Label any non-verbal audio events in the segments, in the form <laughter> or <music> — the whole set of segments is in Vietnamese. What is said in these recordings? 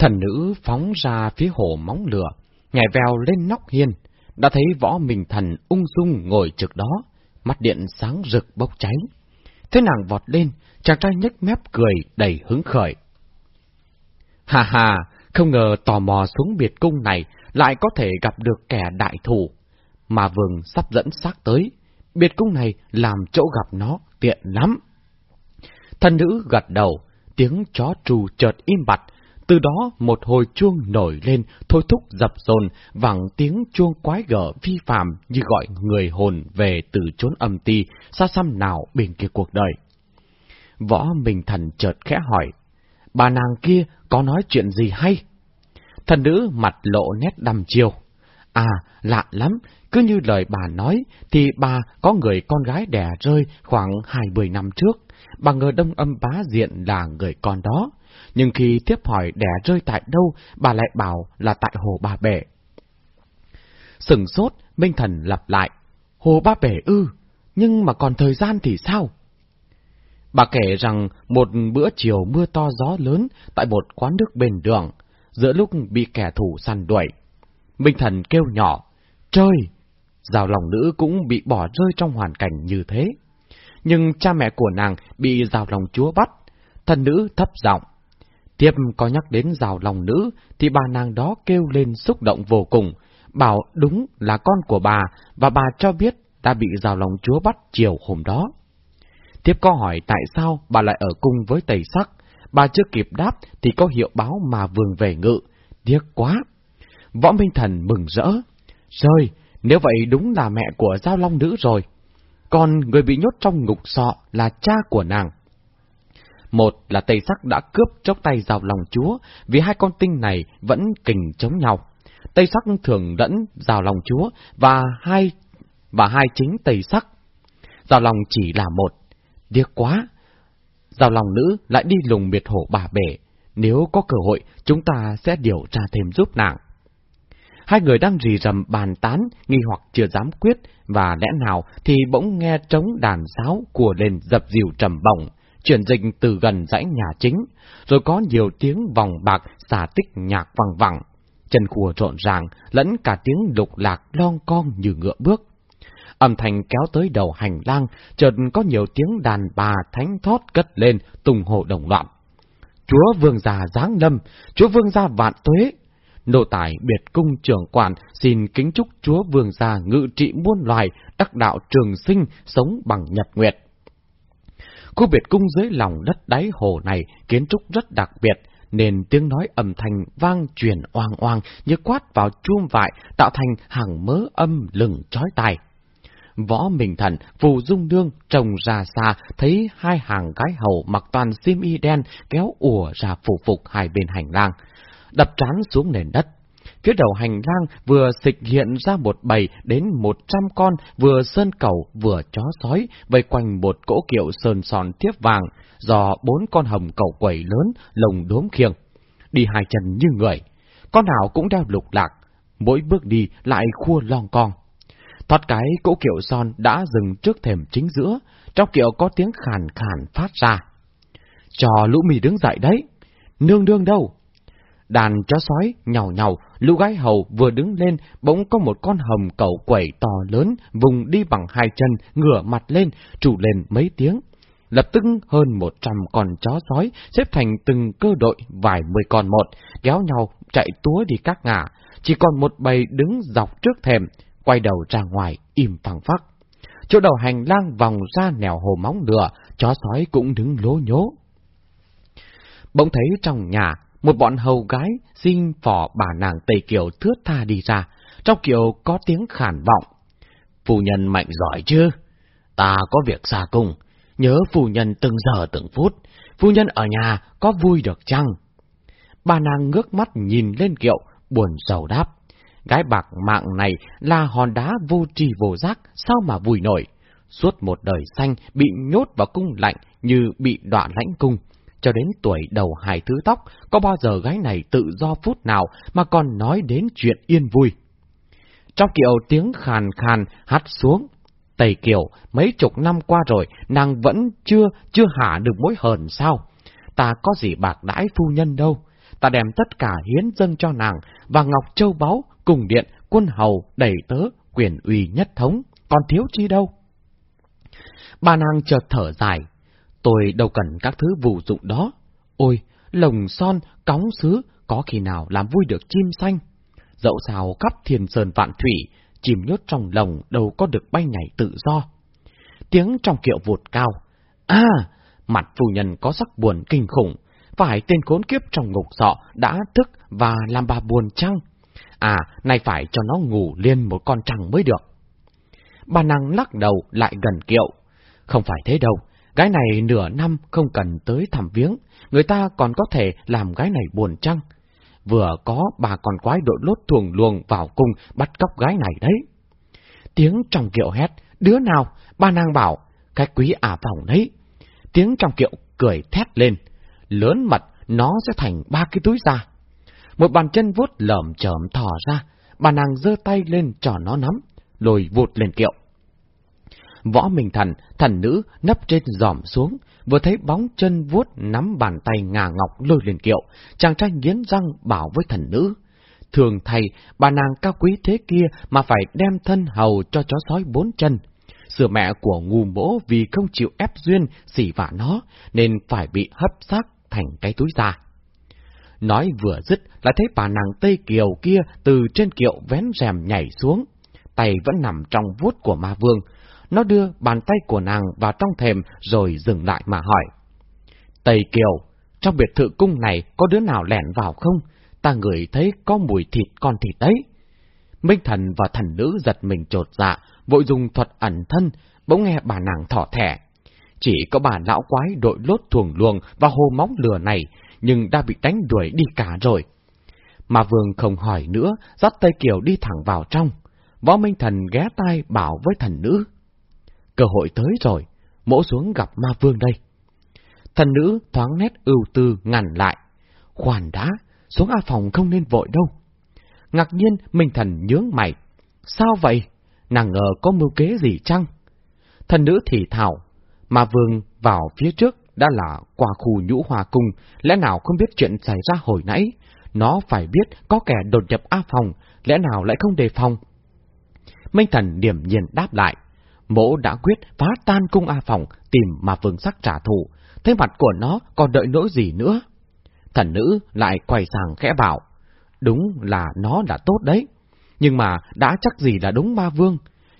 Thần nữ phóng ra phía hồ móng lửa, nhảy vèo lên nóc hiên, đã thấy võ mình thần ung dung ngồi trực đó, mắt điện sáng rực bốc cháy. Thế nàng vọt lên, chàng trai nhếch mép cười đầy hứng khởi. Hà hà, không ngờ tò mò xuống biệt cung này lại có thể gặp được kẻ đại thủ. Mà vừng sắp dẫn xác tới, biệt cung này làm chỗ gặp nó tiện lắm. Thân nữ gật đầu, tiếng chó trù chợt im bặt, từ đó một hồi chuông nổi lên, thôi thúc dập dồn, vẳng tiếng chuông quái gở vi phạm như gọi người hồn về từ chốn âm ti, xa xăm nào bên kia cuộc đời. Võ Minh Thần chợt khẽ hỏi, bà nàng kia có nói chuyện gì hay? Thần nữ mặt lộ nét đăm chiêu. À, lạ lắm, cứ như lời bà nói, thì bà có người con gái đẻ rơi khoảng hai mươi năm trước. Bà ngờ đông âm bá diện là người con đó. Nhưng khi tiếp hỏi đẻ rơi tại đâu, bà lại bảo là tại hồ Ba Bể. Sừng sốt, Minh Thần lặp lại. Hồ Ba Bể ư, nhưng mà còn thời gian thì sao? Bà kể rằng một bữa chiều mưa to gió lớn tại một quán nước bên đường, giữa lúc bị kẻ thù săn đuổi. Minh Thần kêu nhỏ, trời! Rào lòng nữ cũng bị bỏ rơi trong hoàn cảnh như thế. Nhưng cha mẹ của nàng bị rào lòng chúa bắt, thần nữ thấp giọng. Tiếp có nhắc đến rào lòng nữ, thì bà nàng đó kêu lên xúc động vô cùng, bảo đúng là con của bà, và bà cho biết đã bị rào lòng chúa bắt chiều hôm đó. Tiếp có hỏi tại sao bà lại ở cung với tẩy sắc, bà chưa kịp đáp thì có hiệu báo mà vương về ngự, tiếc quá. Võ Minh Thần mừng rỡ. Rơi, nếu vậy đúng là mẹ của Giao Long Nữ rồi. Còn người bị nhốt trong ngục sọ là cha của nàng. Một là Tây Sắc đã cướp chốc tay rào lòng Chúa vì hai con tinh này vẫn kình chống nhau. Tây Sắc thường lẫn rào lòng Chúa và hai và hai chính Tây Sắc. Giao lòng chỉ là một. Điếc quá! Giao lòng Nữ lại đi lùng miệt hổ bà bể. Nếu có cơ hội, chúng ta sẽ điều tra thêm giúp nàng. Hai người đang rì rầm bàn tán, nghi hoặc chưa dám quyết, và lẽ nào thì bỗng nghe trống đàn sáo của lên dập dìu trầm bổng, chuyển dịch từ gần dãy nhà chính, rồi có nhiều tiếng vòng bạc xả tích nhạc vang vẳng. Chân khùa rộn ràng, lẫn cả tiếng lục lạc lon con như ngựa bước. Âm thanh kéo tới đầu hành lang, chợt có nhiều tiếng đàn bà thánh thót cất lên, tùng hộ đồng loạn. Chúa vương gia giáng lâm, chúa vương gia vạn tuế, Nô tài biệt cung trưởng quản xin kính chúc chúa vương gia ngự trị muôn loài, đắc đạo trường sinh, sống bằng nhật nguyệt. Khu biệt cung dưới lòng đất đáy hồ này kiến trúc rất đặc biệt, nên tiếng nói âm thanh vang truyền oang oang như quát vào chuông vại, tạo thành hàng mớ âm lừng trói tai. Võ Minh Thần, Phù Dung Nương trông ra xa, thấy hai hàng gái hầu mặc toàn xiêm y đen kéo ùa ra phủ phục hai bên hành lang đập trán xuống nền đất. Phía đầu hành lang vừa xịch hiện ra một bầy đến một trăm con, vừa sơn cầu, vừa chó sói, vây quanh một cỗ kiệu sơn sòn thiếp vàng, do bốn con hồng cầu quẩy lớn, lồng đốm khiêng. Đi hai chân như người, con nào cũng đeo lục lạc, mỗi bước đi lại khua lon con. Thoát cái cỗ kiệu son đã dừng trước thềm chính giữa, trong kiệu có tiếng khàn khàn phát ra. Cho lũ mì đứng dậy đấy. Nương nương đâu? Đàn chó sói nhào nhào, lũ gái hầu vừa đứng lên, bỗng có một con hầm cẩu quẩy to lớn, vùng đi bằng hai chân, ngửa mặt lên, trụ lên mấy tiếng. Lập tức hơn một trăm con chó sói xếp thành từng cơ đội vài mươi con một, kéo nhau chạy túa đi các ngả. Chỉ còn một bầy đứng dọc trước thềm, quay đầu ra ngoài, im phẳng phắc. Chỗ đầu hành lang vòng ra nẻo hồ móng lửa, chó sói cũng đứng lố nhố. Bỗng thấy trong nhà, một bọn hầu gái xin phỏ bà nàng Tây Kiều thướt tha đi ra, trong kiều có tiếng khản vọng. Phu nhân mạnh giỏi chứ? Ta có việc xa cùng, nhớ phu nhân từng giờ từng phút, phu nhân ở nhà có vui được chăng? Bà nàng ngước mắt nhìn lên kiệu, buồn sầu đáp. Gái bạc mạng này là hòn đá vô tri vô giác, sao mà vui nổi? Suốt một đời xanh bị nhốt vào cung lạnh như bị đọa lãnh cung, cho đến tuổi đầu hài thứ tóc, có bao giờ gái này tự do phút nào mà còn nói đến chuyện yên vui. Trong kiệu tiếng khàn khàn hát xuống. Tây Kiều, mấy chục năm qua rồi, nàng vẫn chưa, chưa hả được mối hờn sao? Ta có gì bạc đãi phu nhân đâu. ta đem tất cả hiến dâng cho nàng, và ngọc châu báu, cùng điện, quân hầu, đầy tớ, quyền uy nhất thống, còn thiếu chi đâu. Bà nàng chợt thở dài, tôi đâu cần các thứ vụ dụng đó. Ôi, lồng son, cóng sứ, có khi nào làm vui được chim xanh? Dẫu sao khắp thiên sơn vạn thủy, chìm nhốt trong lồng đâu có được bay nhảy tự do. Tiếng trong kiệu vụt cao. À, mặt phu nhân có sắc buồn kinh khủng, phải tên khốn kiếp trong ngục sọ đã thức và làm bà buồn chăng? À, nay phải cho nó ngủ liên một con trăng mới được. Bà nàng lắc đầu lại gần kiệu. Không phải thế đâu, gái này nửa năm không cần tới thăm viếng, người ta còn có thể làm gái này buồn chăng? Vừa có bà còn quái đội lốt thuồng luồng vào cung bắt cóc gái này đấy. Tiếng trong kiệu hét, đứa nào? Bà nàng bảo, cái quý à phòng đấy. Tiếng trong kiệu cười thét lên, lớn mật, nó sẽ thành ba cái túi da. Một bàn chân vuốt lởm chởm thò ra, bà nàng giơ tay lên cho nó nắm, lồi vụt lên kiệu. Võ Minh Thần, thần nữ, nấp trên giòm xuống, vừa thấy bóng chân vuốt nắm bàn tay ngà ngọc lôi lên kiệu, chàng trai nghiến răng bảo với thần nữ. Thường thầy, bà nàng cao quý thế kia mà phải đem thân hầu cho chó sói bốn chân. Sửa mẹ của ngu mỗ vì không chịu ép duyên, xỉ vả nó, nên phải bị hấp xác thành cái túi da. Nói vừa dứt, lại thấy bà nàng Tây Kiều kia từ trên kiệu vén rèm nhảy xuống. Tay vẫn nằm trong vuốt của ma vương, nó đưa bàn tay của nàng vào trong thềm rồi dừng lại mà hỏi. Tây Kiều, trong biệt thự cung này có đứa nào lẻn vào không? Ta ngửi thấy có mùi thịt con thịt đấy. Minh thần và thần nữ giật mình trột dạ, vội dùng thuật ẩn thân, bỗng nghe bà nàng thỏ thẻ. Chỉ có bà lão quái đội lốt thuồng luồng và hồ móng lừa này, nhưng đã bị đánh đuổi đi cả rồi. Mà vương không hỏi nữa, dắt Tây Kiều đi thẳng vào trong. Võ Minh Thần ghé tai bảo với thần nữ. Cơ hội tới rồi, mỗ xuống gặp ma vương đây. Thần nữ thoáng nét ưu tư ngăn lại. Khoan đã, xuống A phòng không nên vội đâu. Ngạc nhiên, Minh Thần nhướng mày. Sao vậy? Nàng ngờ có mưu kế gì chăng? Thần nữ thì thảo, mà vương vào phía trước đã là qua khu nhũ hòa cung, lẽ nào không biết chuyện xảy ra hồi nãy? Nó phải biết có kẻ đột nhập A phòng, lẽ nào lại không đề phòng? Minh Thần điểm nhiên đáp lại. Mỗ đã quyết phá tan cung A Phòng, tìm mà vương sắc trả thù. Thế mặt của nó còn đợi nỗi gì nữa? Thần nữ lại quay sang khẽ bảo. Đúng là nó đã tốt đấy. Nhưng mà đã chắc gì là đúng ma vương.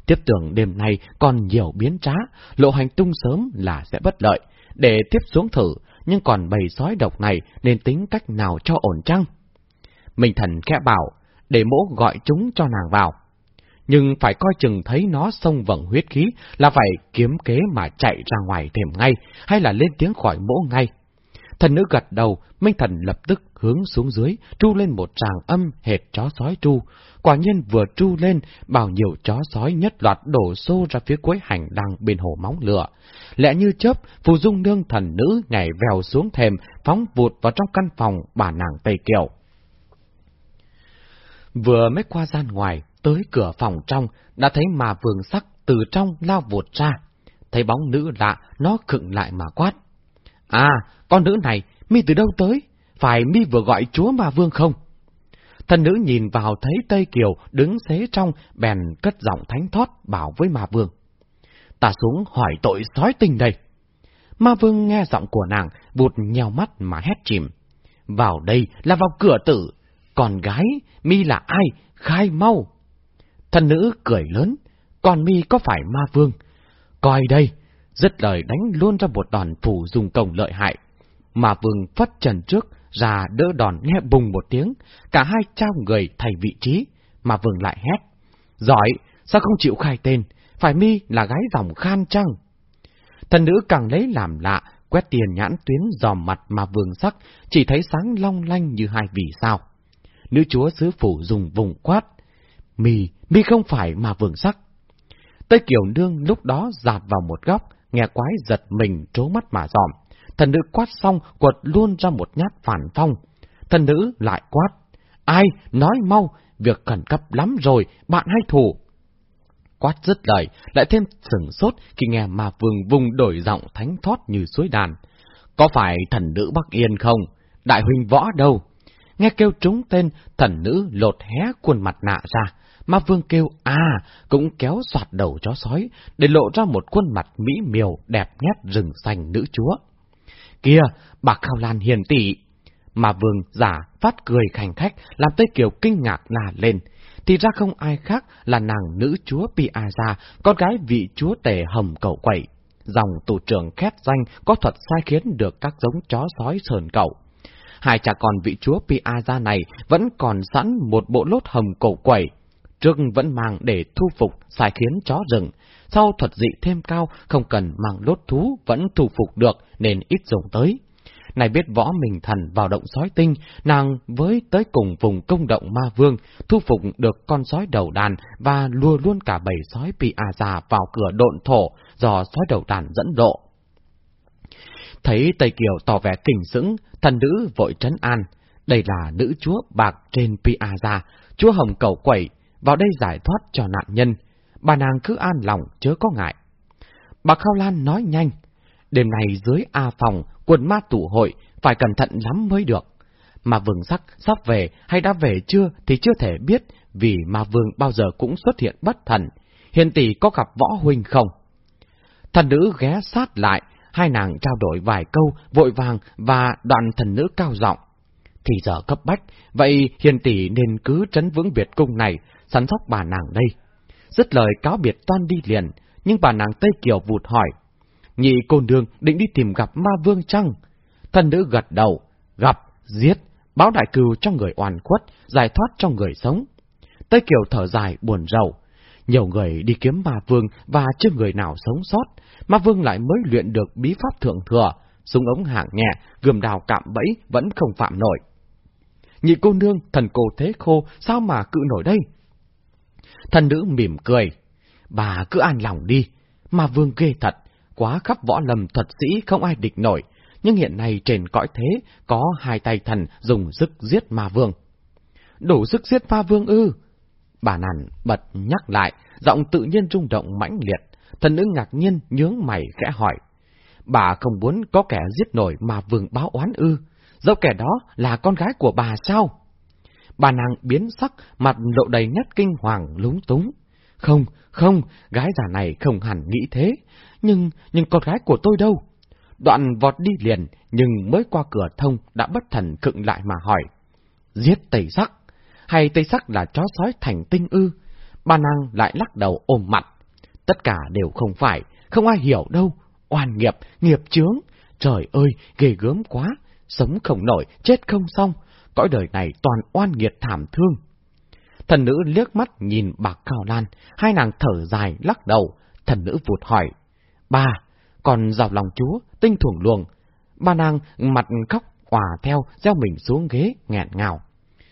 Tiếp tưởng đêm nay còn nhiều biến trá, lộ hành tung sớm là sẽ bất lợi. Để tiếp xuống thử, nhưng còn bầy sói độc này nên tính cách nào cho ổn chăng? Minh thần khẽ bảo, để mỗ gọi chúng cho nàng vào nhưng phải coi chừng thấy nó xông vầng huyết khí là phải kiếm kế mà chạy ra ngoài thềm ngay, hay là lên tiếng khỏi mỗ ngay. Thần nữ gật đầu, Minh Thần lập tức hướng xuống dưới, tru lên một tràng âm hệt chó sói tru. Quả nhiên vừa tru lên, bao nhiêu chó sói nhất loạt đổ xô ra phía cuối hành đăng bên hồ móng lửa. Lẽ như chớp, phù dung nương thần nữ nhảy vèo xuống thềm, phóng vụt vào trong căn phòng bà nàng Tây Kiều. Vừa mới qua gian ngoài, Tới cửa phòng trong, đã thấy mà vương sắc từ trong lao vụt ra. Thấy bóng nữ lạ, nó khựng lại mà quát. À, con nữ này, mi từ đâu tới? Phải mi vừa gọi chúa mà vương không? Thần nữ nhìn vào thấy Tây Kiều đứng xế trong, bèn cất giọng thánh thoát bảo với mà vương. Ta xuống hỏi tội sói tình đây. Ma vương nghe giọng của nàng, vụt nhèo mắt mà hét chìm. Vào đây là vào cửa tử. Còn gái, mi là ai? Khai mau! Thần nữ cười lớn, còn mi có phải ma vương? Coi đây, dứt lời đánh luôn ra một đòn phủ dùng công lợi hại. Mà vương phất trần trước, ra đỡ đòn nghe bùng một tiếng, cả hai trao người thay vị trí, mà vương lại hét. Giỏi, sao không chịu khai tên, phải mi là gái dòng khan trăng? Thần nữ càng lấy làm lạ, quét tiền nhãn tuyến dòm mặt mà vương sắc, chỉ thấy sáng long lanh như hai vì sao. Nữ chúa sứ phủ dùng vùng quát, mi, mi không phải mà vườn sắc. Tây Kiều Nương lúc đó dạt vào một góc, nghe quái giật mình trố mắt mà dòm. Thần nữ quát xong quật luôn ra một nhát phản phong. Thần nữ lại quát. Ai? Nói mau, việc khẩn cấp lắm rồi, bạn hay thủ. Quát dứt lời, lại thêm sừng sốt khi nghe mà vương vùng đổi giọng thánh thoát như suối đàn. Có phải thần nữ Bắc Yên không? Đại huynh võ đâu? nghe kêu trúng tên, thần nữ lột hé khuôn mặt nạ ra. Ma vương kêu à, cũng kéo soạt đầu chó sói, để lộ ra một khuôn mặt mỹ miều đẹp nhét rừng xanh nữ chúa. Kia, bà Khao Lan hiền tỷ! Mà vương giả phát cười khành khách, làm Tây Kiều kinh ngạc là lên. Thì ra không ai khác là nàng nữ chúa Piazza, con gái vị chúa tể hầm cầu quậy. Dòng tù trưởng khét danh có thuật sai khiến được các giống chó sói sờn cậu. Hai cha con vị chúa Piazza này vẫn còn sẵn một bộ lốt hầm cổ quẩy. Trước vẫn mang để thu phục sai khiến chó rừng. Sau thuật dị thêm cao, không cần mang lốt thú vẫn thu phục được nên ít dùng tới. Này biết võ mình thần vào động sói tinh, nàng với tới cùng vùng công động ma vương, thu phục được con sói đầu đàn và lùa luôn cả bầy sói Piazza vào cửa độn thổ do sói đầu đàn dẫn độ. Thấy Tây Kiều tỏ vẻ kinh sững, thần nữ vội trấn an. Đây là nữ chúa bạc trên Piazza, chúa hồng cầu quẩy, vào đây giải thoát cho nạn nhân. Bà nàng cứ an lòng, chớ có ngại. Bà Khao Lan nói nhanh. Đêm nay dưới A phòng, quần ma tụ hội, phải cẩn thận lắm mới được. Mà vương sắc sắp về hay đã về chưa thì chưa thể biết, vì mà vương bao giờ cũng xuất hiện bất thần. Hiền tỷ có gặp võ huynh không? Thần nữ ghé sát lại, hai nàng trao đổi vài câu, vội vàng và đoạn thần nữ cao giọng. Thì giờ cấp bách, vậy hiền tỷ nên cứ trấn vững Việt cung này, săn sóc bà nàng đây. Dứt lời cáo biệt toan đi liền, nhưng bà nàng Tây Kiều vụt hỏi. Nhị cô đường định đi tìm gặp ma vương chăng? Thần nữ gật đầu, gặp, giết, báo đại cừu cho người oan khuất, giải thoát cho người sống. Tây Kiều thở dài, buồn rầu. Nhiều người đi kiếm ma vương và chưa người nào sống sót, ma vương lại mới luyện được bí pháp thượng thừa, súng ống hạng nhẹ, gươm đào cạm bẫy vẫn không phạm nổi. Nhị cô nương, thần cô thế khô, sao mà cự nổi đây? Thần nữ mỉm cười. Bà cứ an lòng đi, ma vương ghê thật, quá khắp võ lầm thuật sĩ không ai địch nổi, nhưng hiện nay trên cõi thế có hai tay thần dùng sức giết ma vương. Đủ sức giết ma vương ư? Bà nàn bật nhắc lại, giọng tự nhiên rung động mãnh liệt. Thần nữ ngạc nhiên nhướng mày khẽ hỏi. Bà không muốn có kẻ giết nổi mà vương báo oán ư? Dẫu kẻ đó là con gái của bà sao? Bà nàng biến sắc, mặt lộ đầy nét kinh hoàng lúng túng. Không, không, gái già này không hẳn nghĩ thế. Nhưng, nhưng con gái của tôi đâu? Đoạn vọt đi liền, nhưng mới qua cửa thông đã bất thần khựng lại mà hỏi. Giết tây sắc? Hay tây sắc là chó sói thành tinh ư? Bà nàng lại lắc đầu ôm mặt. Tất cả đều không phải, không ai hiểu đâu. Oan nghiệp, nghiệp chướng. Trời ơi, ghê gớm quá. Sống không nổi, chết không xong. Cõi đời này toàn oan nghiệt thảm thương. Thần nữ liếc mắt nhìn bạc Cao Lan, hai nàng thở dài lắc đầu. Thần nữ vụt hỏi. ba, còn dọc lòng chúa, tinh thuồng luồng. Ba nàng mặt khóc hòa theo, gieo mình xuống ghế, nghẹn ngào.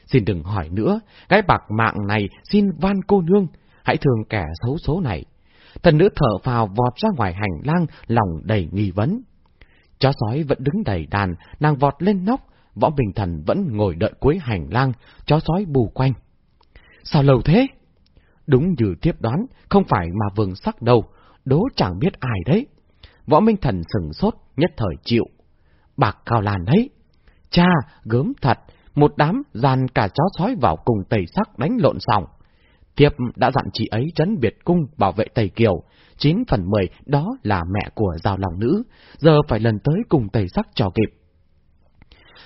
Xin đừng hỏi nữa, gái bạc mạng này xin van cô nương, hãy thương kẻ xấu số này. Thần nữ thở phào vọt ra ngoài hành lang, lòng đầy nghi vấn. Chó sói vẫn đứng đầy đàn, nàng vọt lên nóc, võ bình thần vẫn ngồi đợi cuối hành lang, chó sói bù quanh. Sao lâu thế? Đúng như tiếp đoán, không phải mà vương sắc đâu, đố chẳng biết ai đấy. Võ Minh Thần sừng sốt, nhất thời chịu. Bạc cao làn đấy. Cha, gớm thật, một đám dàn cả chó sói vào cùng tẩy sắc đánh lộn xong. Thiệp đã dặn chị ấy trấn biệt cung bảo vệ Tây Kiều. chín phần mười đó là mẹ của giao lòng nữ, giờ phải lần tới cùng Tây Sắc cho kịp.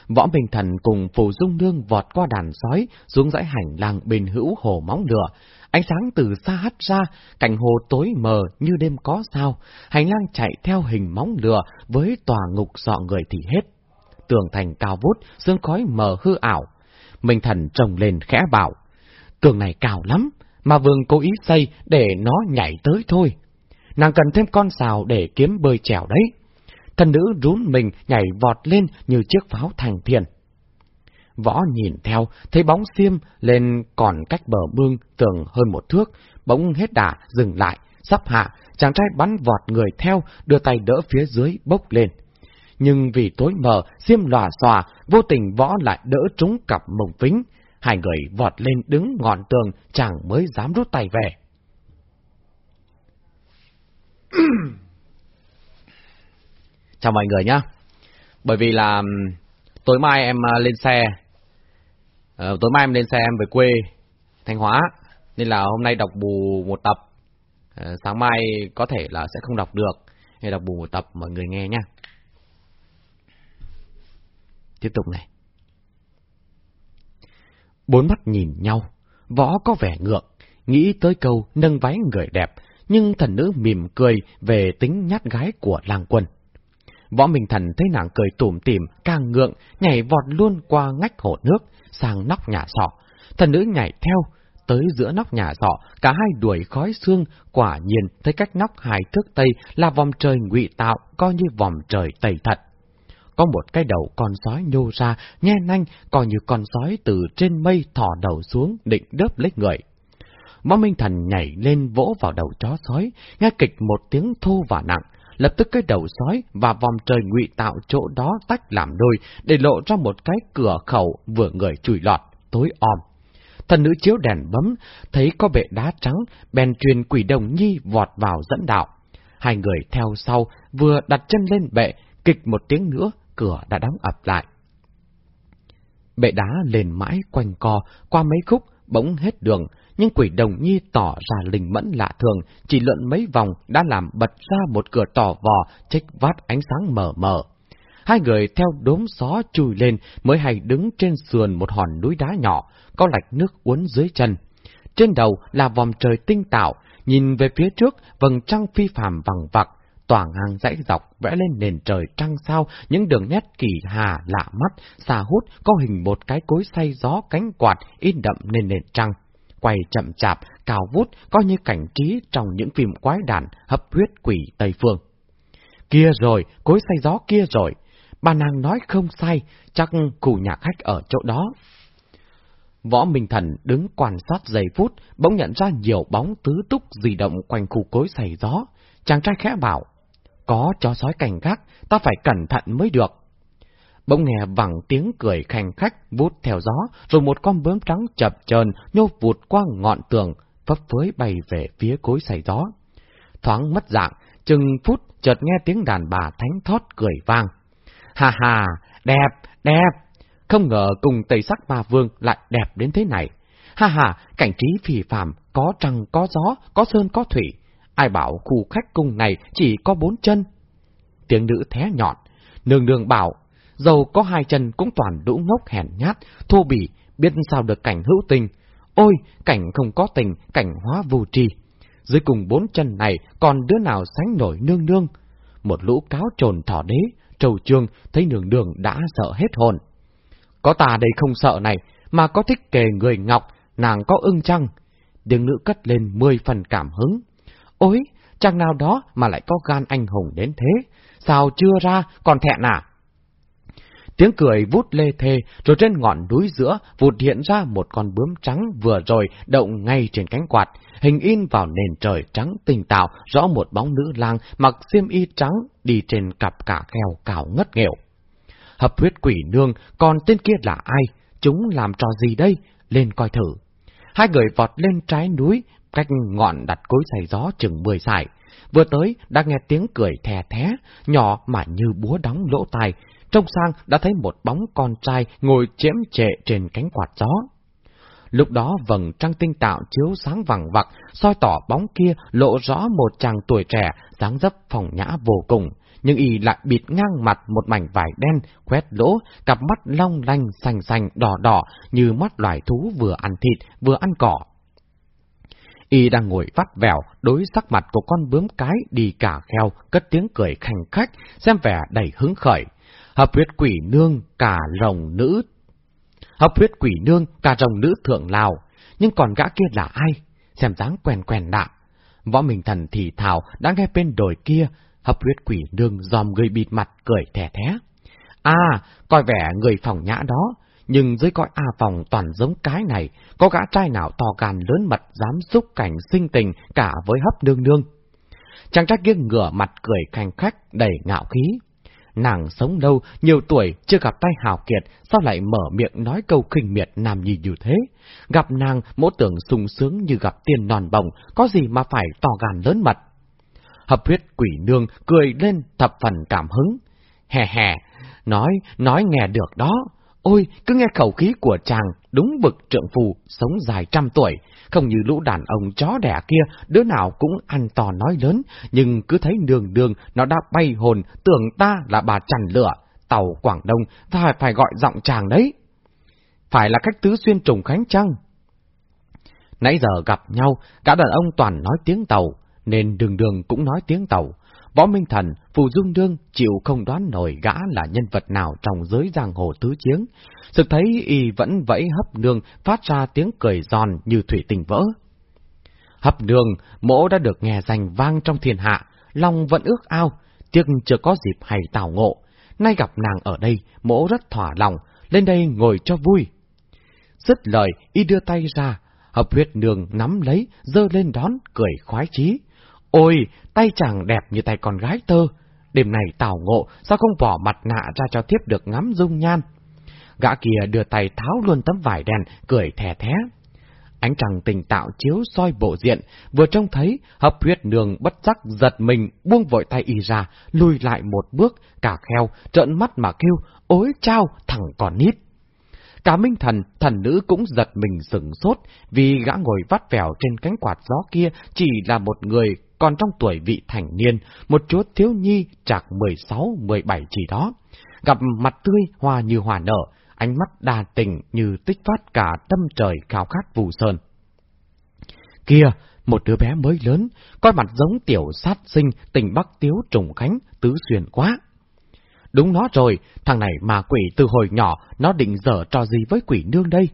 Võ Minh Thần cùng Phù Dung Nương vọt qua đàn sói xuống dãy hành lang bên hữu hồ móng lửa, Ánh sáng từ xa hắt ra, cảnh hồ tối mờ như đêm có sao, hành lang chạy theo hình móng lửa với tòa ngục dọ người thì hết. Tường thành cao vút, sương khói mờ hư ảo. Minh thần trồng lên khẽ bảo, tường này cao lắm, mà vương cố ý xây để nó nhảy tới thôi. Nàng cần thêm con xào để kiếm bơi trèo đấy. Thần nữ rún mình nhảy vọt lên như chiếc pháo thành thiền. Võ nhìn theo, thấy bóng xiêm lên còn cách bờ mương tường hơn một thước, bỗng hết đà, dừng lại, sắp hạ, chàng trai bắn vọt người theo, đưa tay đỡ phía dưới, bốc lên. Nhưng vì tối mờ, xiêm lòa xòa, vô tình võ lại đỡ trúng cặp mông vĩnh. Hai người vọt lên đứng ngọn tường, chàng mới dám rút tay về. <clears throat> Chào mọi người nhá. Bởi vì là tối mai em ờ, lên xe Ờ, tối mai em lên xe em về quê, Thanh Hóa, nên là hôm nay đọc bù một tập. Ờ, sáng mai có thể là sẽ không đọc được, hay đọc bù một tập mọi người nghe nhá Tiếp tục này. Bốn mắt nhìn nhau, võ có vẻ ngượng, nghĩ tới câu nâng váy người đẹp, nhưng thần nữ mỉm cười về tính nhát gái của làng quân. Võ Minh Thần thấy nàng cười tủm tỉm, càng ngượng, nhảy vọt luôn qua ngách hồ nước, sang nóc nhà sọ. Thần nữ nhảy theo, tới giữa nóc nhà sọ, cả hai đuổi khói xương, quả nhiên thấy cách nóc hai thước tây là vòng trời ngụy tạo, coi như vòng trời tây thật. Có một cái đầu con sói nhô ra, nhe nanh, coi như con sói từ trên mây thỏ đầu xuống, định đớp lấy người. Võ Minh Thần nhảy lên vỗ vào đầu chó sói, nghe kịch một tiếng thô và nặng, lập tức cái đầu sói và vòng trời ngụy tạo chỗ đó tách làm đôi, để lộ ra một cái cửa khẩu vừa người chùi lọt, tối om. Thần nữ chiếu đèn bấm, thấy có bệ đá trắng, bèn truyền quỷ đồng nhi vọt vào dẫn đạo. Hai người theo sau, vừa đặt chân lên bệ, kịch một tiếng nữa, cửa đã đóng ập lại. Bệ đá lên mãi quanh co, qua mấy khúc, bỗng hết đường, nhưng quỷ đồng nhi tỏ ra linh mẫn lạ thường, chỉ lượn mấy vòng đã làm bật ra một cửa tỏ vò, trích vát ánh sáng mờ mờ. Hai người theo đốm gió chui lên mới hay đứng trên sườn một hòn núi đá nhỏ, có lạch nước uốn dưới chân. Trên đầu là vòng trời tinh tạo, nhìn về phía trước vầng trăng phi phàm vằng vặc, tỏa ngang dãy dọc vẽ lên nền trời trăng sao những đường nét kỳ hà lạ mắt, xa hút có hình một cái cối xay gió cánh quạt in đậm lên nền trăng quay chậm chạp, cao vút, coi như cảnh trí trong những phim quái đản hấp huyết quỷ Tây Phương. Kia rồi, cối say gió kia rồi. Bà nàng nói không sai, chắc cụ nhà khách ở chỗ đó. Võ Minh Thần đứng quan sát giây phút, bỗng nhận ra nhiều bóng tứ túc di động quanh khu cối say gió. Chàng trai khẽ bảo, có chó sói cảnh gác, ta phải cẩn thận mới được. Bỗng nghe vẳng tiếng cười khanh khách vút theo gió, rồi một con bướm trắng chập chờn nhô vụt qua ngọn tường, phấp phới bay về phía cối xảy gió. Thoáng mất dạng, chừng phút chợt nghe tiếng đàn bà thánh thót cười vang. Hà hà, đẹp, đẹp! Không ngờ cùng tây sắc ma vương lại đẹp đến thế này. Ha ha, cảnh trí phì phàm, có trăng có gió, có sơn có thủy. Ai bảo khu khách cung này chỉ có bốn chân? Tiếng nữ thé nhọn, nương nương bảo dầu có hai chân cũng toàn đũ ngốc hèn nhát, thô bỉ, biết sao được cảnh hữu tình. Ôi, cảnh không có tình, cảnh hóa vô tri. Dưới cùng bốn chân này còn đứa nào sánh nổi nương nương. Một lũ cáo trồn thỏ đế, trầu trương thấy nương đường đã sợ hết hồn. Có ta đây không sợ này, mà có thích kề người ngọc, nàng có ưng chăng? Tiếng nữ cất lên mười phần cảm hứng. Ôi, chẳng nào đó mà lại có gan anh hùng đến thế, sao chưa ra còn thẹn à? Tiếng cười vút lê thê, rồi trên ngọn núi giữa vụt hiện ra một con bướm trắng vừa rồi động ngay trên cánh quạt, hình in vào nền trời trắng tinh tạo, rõ một bóng nữ lang mặc xiêm y trắng đi trên cặp cả kheo cào ngất nghèo. Hợp huyết quỷ nương, còn tên kia là ai? Chúng làm trò gì đây? Lên coi thử. Hai người vọt lên trái núi, cách ngọn đặt cối xay gió chừng mười sải. Vừa tới, đã nghe tiếng cười thè thé, nhỏ mà như búa đóng lỗ tai, trông sang đã thấy một bóng con trai ngồi chiếm trệ trên cánh quạt gió. Lúc đó vầng trăng tinh tạo chiếu sáng vằng vặc, soi tỏ bóng kia lộ rõ một chàng tuổi trẻ, dáng dấp phòng nhã vô cùng, nhưng y lại bịt ngang mặt một mảnh vải đen, quét lỗ, cặp mắt long lanh, xanh xanh, đỏ đỏ, như mắt loài thú vừa ăn thịt, vừa ăn cỏ. Y đang ngồi vắt vẻo, đối sắc mặt của con bướm cái đi cả kheo, cất tiếng cười khanh khách, xem vẻ đầy hứng khởi hợp huyết quỷ nương cả rồng nữ. Hợp huyết quỷ nương cả rồng nữ thượng lào, nhưng còn gã kia là ai? Xem dáng quen quen lạ. Võ Minh Thần thì thào đã nghe bên đồi kia, hấp huyết quỷ nương dòm người bịt mặt cười thẻ thé. À, coi vẻ người phòng nhã đó, nhưng dưới coi A phòng toàn giống cái này, có gã trai nào to gan lớn mật dám xúc cảnh sinh tình cả với hấp nương nương. Chàng trai kia ngửa mặt cười khanh khách đầy ngạo khí. Nàng sống lâu, nhiều tuổi, chưa gặp tay hào kiệt, sao lại mở miệng nói câu khinh miệt nam nhi như thế? Gặp nàng, mỗ tưởng sung sướng như gặp tiền non bồng, có gì mà phải to gan lớn mật? Hợp huyết quỷ nương cười lên thập phần cảm hứng. Hè hè, nói, nói nghe được đó. Ôi, cứ nghe khẩu khí của chàng, đúng bực trượng phù, sống dài trăm tuổi, không như lũ đàn ông chó đẻ kia, đứa nào cũng ăn to nói lớn, nhưng cứ thấy đường đường nó đã bay hồn, tưởng ta là bà chằn lửa, tàu Quảng Đông, ta phải gọi giọng chàng đấy. Phải là cách tứ xuyên trùng khánh chăng? Nãy giờ gặp nhau, cả đàn ông toàn nói tiếng tàu, nên đường đường cũng nói tiếng tàu. Võ Minh Thần, Phù Dung Đương chịu không đoán nổi gã là nhân vật nào trong giới giang hồ tứ chiến. Sự thấy y vẫn vẫy hấp nương phát ra tiếng cười giòn như thủy tình vỡ. Hấp nương, mỗ đã được nghe danh vang trong thiên hạ, lòng vẫn ước ao, tiếc chưa có dịp hay tào ngộ. Nay gặp nàng ở đây, mỗ rất thỏa lòng, lên đây ngồi cho vui. Dứt lời, y đưa tay ra, hợp huyết nương nắm lấy, dơ lên đón, cười khoái chí. Ôi, tay chàng đẹp như tay con gái tơ. Đêm này tảo ngộ, sao không bỏ mặt nạ ra cho tiếp được ngắm dung nhan? Gã kia đưa tay tháo luôn tấm vải đèn, cười thè thé. Ánh trăng tình tạo chiếu soi bộ diện, vừa trông thấy, hợp huyết nương bất giác giật mình, buông vội tay y ra, lùi lại một bước, cả kheo, trợn mắt mà kêu, ối trao, thằng còn nít. Cả minh thần, thần nữ cũng giật mình sửng sốt, vì gã ngồi vắt vẻo trên cánh quạt gió kia chỉ là một người còn trong tuổi vị thành niên, một chúa thiếu nhi chạc 16-17 chỉ đó. Gặp mặt tươi hoa như hòa nở, ánh mắt đa tình như tích phát cả tâm trời khao khát vù sơn. Kia, một đứa bé mới lớn, coi mặt giống tiểu sát sinh tình Bắc Tiếu Trùng Khánh, tứ xuyên quá. Đúng nó rồi, thằng này mà quỷ từ hồi nhỏ, nó định dở trò gì với quỷ nương đây?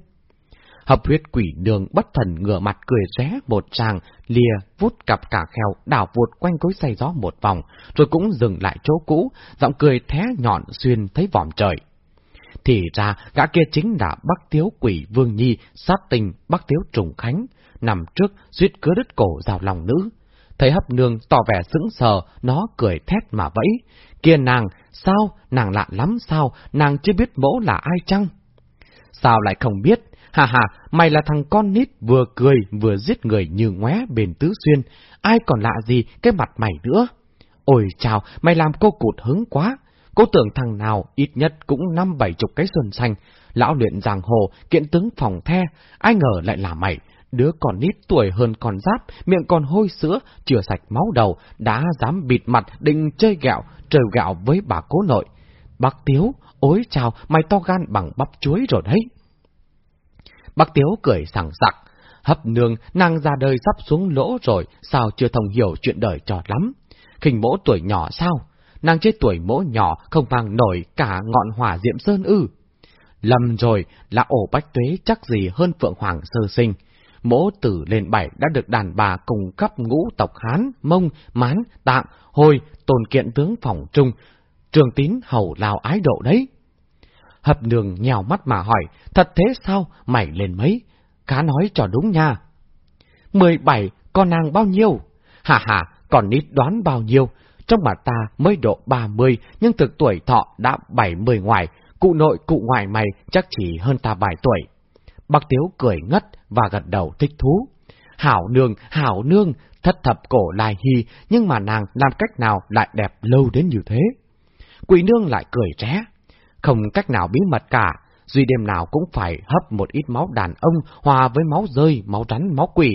Hợp huyết quỷ nương bất thần ngửa mặt cười ré một tràng, lìa, vút cặp cả kheo, đảo vụt quanh cối say gió một vòng, rồi cũng dừng lại chỗ cũ, giọng cười thé nhọn xuyên thấy vòm trời. Thì ra, gã kia chính là Bắc Tiếu quỷ Vương Nhi, sát tình Bắc Tiếu Trùng Khánh, nằm trước, suýt cứa đứt cổ rào lòng nữ. Thấy hấp nương tỏ vẻ sững sờ, nó cười thét mà vẫy. Kia nàng, sao, nàng lạ lắm sao, nàng chưa biết mẫu là ai chăng? Sao lại không biết, Hà hà, mày là thằng con nít vừa cười vừa giết người như ngoé bền tứ xuyên, ai còn lạ gì cái mặt mày nữa. Ôi chào, mày làm cô cụt hứng quá. Cô tưởng thằng nào ít nhất cũng năm bảy chục cái xuân xanh, lão luyện giang hồ, kiện tướng phòng the, ai ngờ lại là mày. Đứa còn nít tuổi hơn con giáp, miệng còn hôi sữa, chưa sạch máu đầu, đã dám bịt mặt định chơi gạo, trời gạo với bà cố nội. Bác Tiếu, ôi chào, mày to gan bằng bắp chuối rồi đấy. Bác Tiếu cười sảng sặc. Hấp nương, nàng ra đời sắp xuống lỗ rồi, sao chưa thông hiểu chuyện đời trò lắm. Khinh mỗ tuổi nhỏ sao? Nàng chết tuổi mỗ nhỏ không mang nổi cả ngọn hỏa diệm sơn ư. Lầm rồi, là ổ bách tuế chắc gì hơn Phượng Hoàng sơ sinh. Mỗ tử lên bảy đã được đàn bà cùng cấp ngũ tộc Hán, Mông, Mán, Tạng, Hồi, tồn kiện tướng phòng trung, trường tín hầu lào ái độ đấy. Hập nương nhào mắt mà hỏi, thật thế sao, mày lên mấy? Cá nói cho đúng nha. Mười bảy, con nàng bao nhiêu? Hà hà, còn nít đoán bao nhiêu? Trong bà ta mới độ ba mươi, nhưng thực tuổi thọ đã bảy mươi ngoài, cụ nội cụ ngoại mày chắc chỉ hơn ta vài tuổi. Bác Tiếu cười ngất và gật đầu thích thú. Hảo nương, hảo nương, thất thập cổ lai hy, nhưng mà nàng làm cách nào lại đẹp lâu đến như thế? Quỷ nương lại cười ré, không cách nào bí mật cả, duy đêm nào cũng phải hấp một ít máu đàn ông hòa với máu rơi, máu rắn, máu quỷ.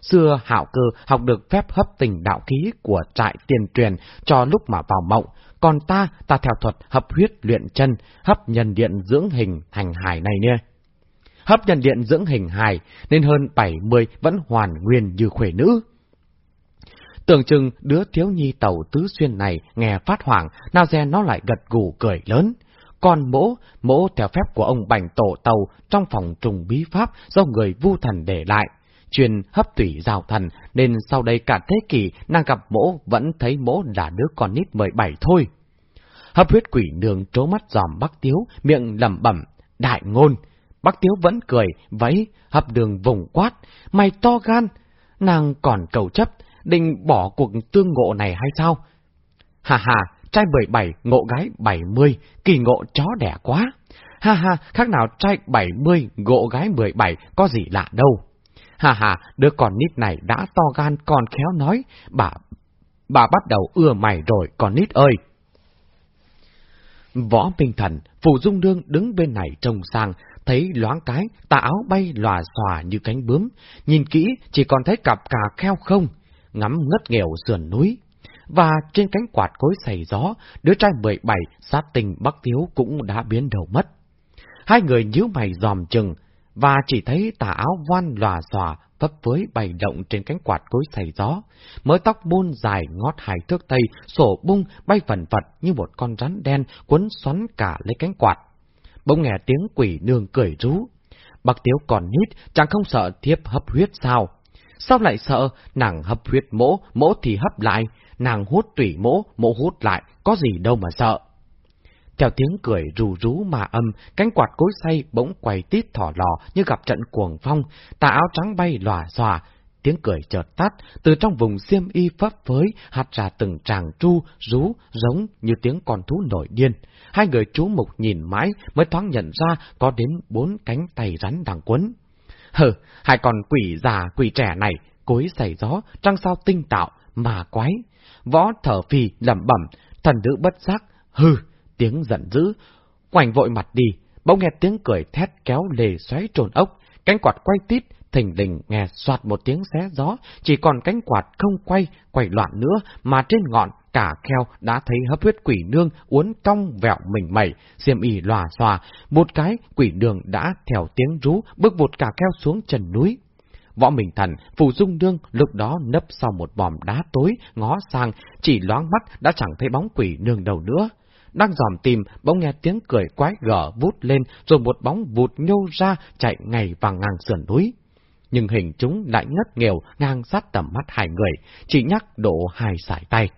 Xưa hạo cơ học được phép hấp tình đạo khí của trại tiền truyền cho lúc mà vào mộng, còn ta, ta theo thuật hấp huyết luyện chân, hấp nhân điện dưỡng hình hành hài này nè. Hấp nhân điện dưỡng hình hài, nên hơn 70 vẫn hoàn nguyên như khuể nữ. Tưởng chừng đứa thiếu nhi tàu tứ xuyên này nghe phát hoảng, nào dè nó lại gật gù cười lớn. Còn mỗ, mỗ theo phép của ông Bành Tổ Tàu trong phòng trùng bí pháp do người vu thần để lại, truyền hấp tủy rào thần, nên sau đây cả thế kỷ nàng gặp mỗ vẫn thấy mỗ là đứa con nít 17 thôi. Hấp huyết quỷ đường trố mắt giòm Bắc Tiếu, miệng lẩm bẩm, đại ngôn. Bắc Tiếu vẫn cười, vẫy, hấp đường vùng quát, mày to gan, nàng còn cầu chấp, định bỏ cuộc tương ngộ này hay sao? Hà hà, trai 17, ngộ gái 70, kỳ ngộ chó đẻ quá. Ha ha, khác nào trai 70, ngộ gái 17, có gì lạ đâu. Ha ha, đứa con nít này đã to gan còn khéo nói, bà, bà bắt đầu ưa mày rồi, con nít ơi. Võ Minh Thần, Phù Dung Đương đứng bên này trông sang, thấy loáng cái, tà áo bay lòa xòa như cánh bướm, nhìn kỹ chỉ còn thấy cặp cà kheo không, ngắm ngất nghèo sườn núi. Và trên cánh quạt cối xảy gió, đứa trai 17 sát tình Bắc Thiếu cũng đã biến đầu mất. Hai người nhíu mày dòm chừng, và chỉ thấy tà áo voan lòa xòa, phấp với bày động trên cánh quạt cối xảy gió. Mớ tóc buôn dài ngót hai thước tây, sổ bung bay phần phật như một con rắn đen cuốn xoắn cả lấy cánh quạt. Bỗng nghe tiếng quỷ nương cười rú. bắc Tiếu còn nít, chẳng không sợ thiếp hấp huyết sao? Sao lại sợ, nàng hấp huyết mỗ, mỗ thì hấp lại, nàng hút tủy mỗ, mỗ hút lại, có gì đâu mà sợ. Theo tiếng cười rù rú mà âm, cánh quạt cối say bỗng quay tít thỏ lò như gặp trận cuồng phong, tà áo trắng bay lòa xòa. Tiếng cười chợt tắt, từ trong vùng xiêm y phấp phới, hạt ra từng tràng tru, rú, giống như tiếng con thú nổi điên. Hai người chú mục nhìn mãi mới thoáng nhận ra có đến bốn cánh tay rắn đang quấn. Hừ, hai con quỷ già quỷ trẻ này, cối xảy gió, trăng sao tinh tạo, mà quái. Võ thở phì lẩm bẩm, thần nữ bất giác, hừ, tiếng giận dữ. Quảnh vội mặt đi, bỗng nghe tiếng cười thét kéo lề xoáy trồn ốc, cánh quạt quay tít, thình lình nghe soạt một tiếng xé gió, chỉ còn cánh quạt không quay, quay loạn nữa, mà trên ngọn cả kheo đã thấy hấp huyết quỷ nương uốn cong vẹo mình mẩy, xiêm y lòa xòa, một cái quỷ nương đã theo tiếng rú bước vụt cả kheo xuống trần núi. Võ Minh Thần, Phù Dung Nương lúc đó nấp sau một bòm đá tối, ngó sang, chỉ loáng mắt đã chẳng thấy bóng quỷ nương đầu nữa. Đang dòm tìm, bỗng nghe tiếng cười quái gở vút lên, rồi một bóng vụt nhô ra, chạy ngay vào ngang sườn núi. Nhưng hình chúng lại ngất nghèo ngang sát tầm mắt hai người, chỉ nhắc độ hai sải tay.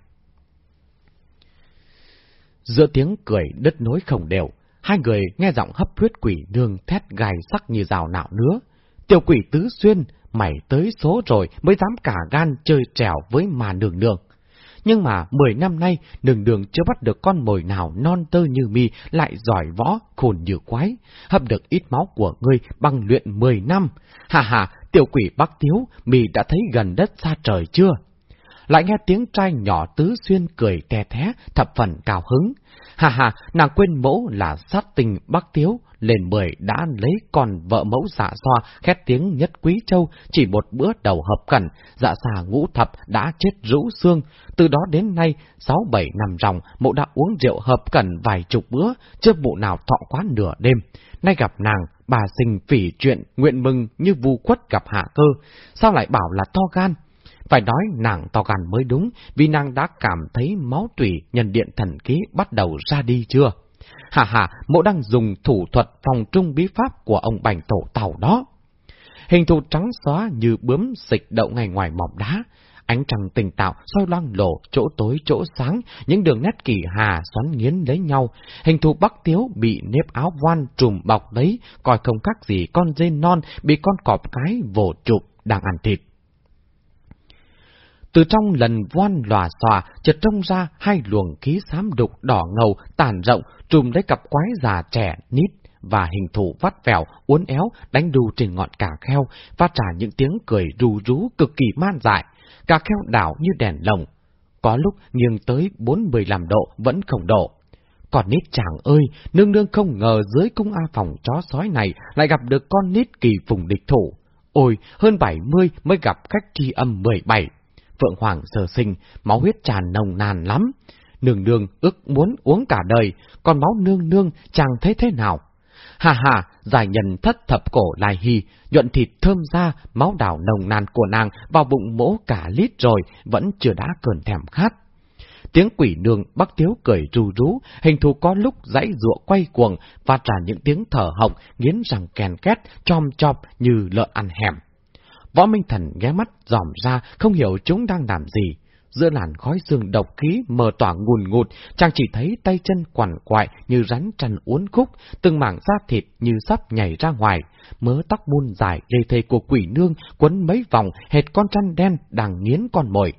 Giữa tiếng cười đứt nối không đều, hai người nghe giọng hấp huyết quỷ nương thét gai sắc như rào nạo nữa. Tiểu quỷ tứ xuyên, mày tới số rồi mới dám cả gan chơi trèo với mà nương nương. Nhưng mà mười năm nay, đường đường chưa bắt được con mồi nào non tơ như mi lại giỏi võ, khôn như quái, hấp được ít máu của ngươi bằng luyện mười năm. Hà hà, tiểu quỷ Bắc Tiếu, mi đã thấy gần đất xa trời chưa? Lại nghe tiếng trai nhỏ tứ xuyên cười te thé, thập phần cao hứng. Hà hà, nàng quên mẫu là sát tình Bắc Tiếu, lên mười đã lấy con vợ mẫu dạ xoa khét tiếng nhất quý châu, chỉ một bữa đầu hợp cẩn, dạ xà ngũ thập đã chết rũ xương. Từ đó đến nay, sáu bảy năm ròng, mụ đã uống rượu hợp cẩn vài chục bữa, chưa mụ nào thọ quá nửa đêm. Nay gặp nàng, bà sinh phỉ chuyện, nguyện mừng như vu quất gặp hạ cơ. Sao lại bảo là to gan? Phải nói nàng to gan mới đúng, vì nàng đã cảm thấy máu tủy nhân điện thần khí bắt đầu ra đi chưa? Hà hà, mộ đang dùng thủ thuật phòng trung bí pháp của ông bành tổ tàu đó. Hình thù trắng xóa như bướm xịch đậu ngay ngoài mỏm đá. Ánh trăng tình tạo, soi loang lộ, chỗ tối chỗ sáng, những đường nét kỳ hà xoắn nghiến lấy nhau. Hình thù bắc tiếu bị nếp áo voan trùm bọc lấy, coi không khác gì con dê non bị con cọp cái vồ chụp đang ăn thịt. Từ trong lần voan lòa xòa, chợt trông ra hai luồng khí xám đục đỏ ngầu, tàn rộng, trùm lấy cặp quái già trẻ, nít, và hình thù vắt vẻo, uốn éo, đánh đu trên ngọn cà kheo, phát trả những tiếng cười rù rú cực kỳ man dại. Cà kheo đảo như đèn lồng. Có lúc nghiêng tới bốn mười làm độ vẫn không độ. Còn nít chàng ơi, nương nương không ngờ dưới cung A phòng chó sói này lại gặp được con nít kỳ phùng địch thủ. Ôi, hơn bảy mươi mới gặp khách tri âm mười bảy. Phượng Hoàng sơ sinh, máu huyết tràn nồng nàn lắm. Nương nương ước muốn uống cả đời, còn máu nương nương chẳng thấy thế nào. Hà hà, giải nhân thất thập cổ lai hy, nhuận thịt thơm ra, máu đảo nồng nàn của nàng vào bụng mỗ cả lít rồi, vẫn chưa đã cơn thèm khát. Tiếng quỷ nương bắc tiếu cười ru rú, hình thù có lúc dãy ruộng quay cuồng, và trả những tiếng thở họng, nghiến răng kèn két, chom chọp như lợn ăn hẻm. Võ Minh Thần ghé mắt dòm ra, không hiểu chúng đang làm gì. Giữa làn khói xương độc khí mờ tỏa ngùn ngụt, chàng chỉ thấy tay chân quằn quại như rắn trần uốn khúc, từng mảng da thịt như sắp nhảy ra ngoài. Mớ tóc buôn dài lê thê của quỷ nương quấn mấy vòng hệt con chăn đen đang nghiến con mồi.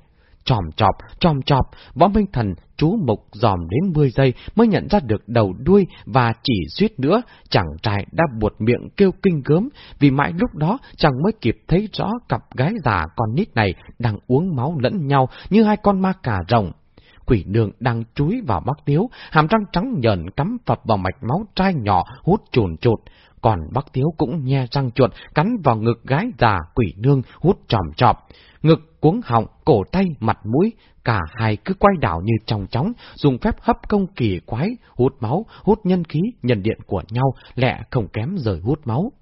Chòm chọp, chòm chọp, võ minh thần chú mục dòm đến 10 giây mới nhận ra được đầu đuôi và chỉ suýt nữa chẳng trai đã buột miệng kêu kinh gớm vì mãi lúc đó chẳng mới kịp thấy rõ cặp gái già con nít này đang uống máu lẫn nhau như hai con ma cà rồng. quỷ nương đang chúi vào bác tiếu, hàm răng trắng nhờn cắm phập vào mạch máu trai nhỏ hút chồn chột, Còn bác tiếu cũng nhe răng chuột cắn vào ngực gái già quỷ nương hút tròm trọp. Ngực cuống họng, cổ tay, mặt mũi, cả hai cứ quay đảo như trong chóng, dùng phép hấp công kỳ quái, hút máu, hút nhân khí, nhân điện của nhau, lẹ không kém rời hút máu.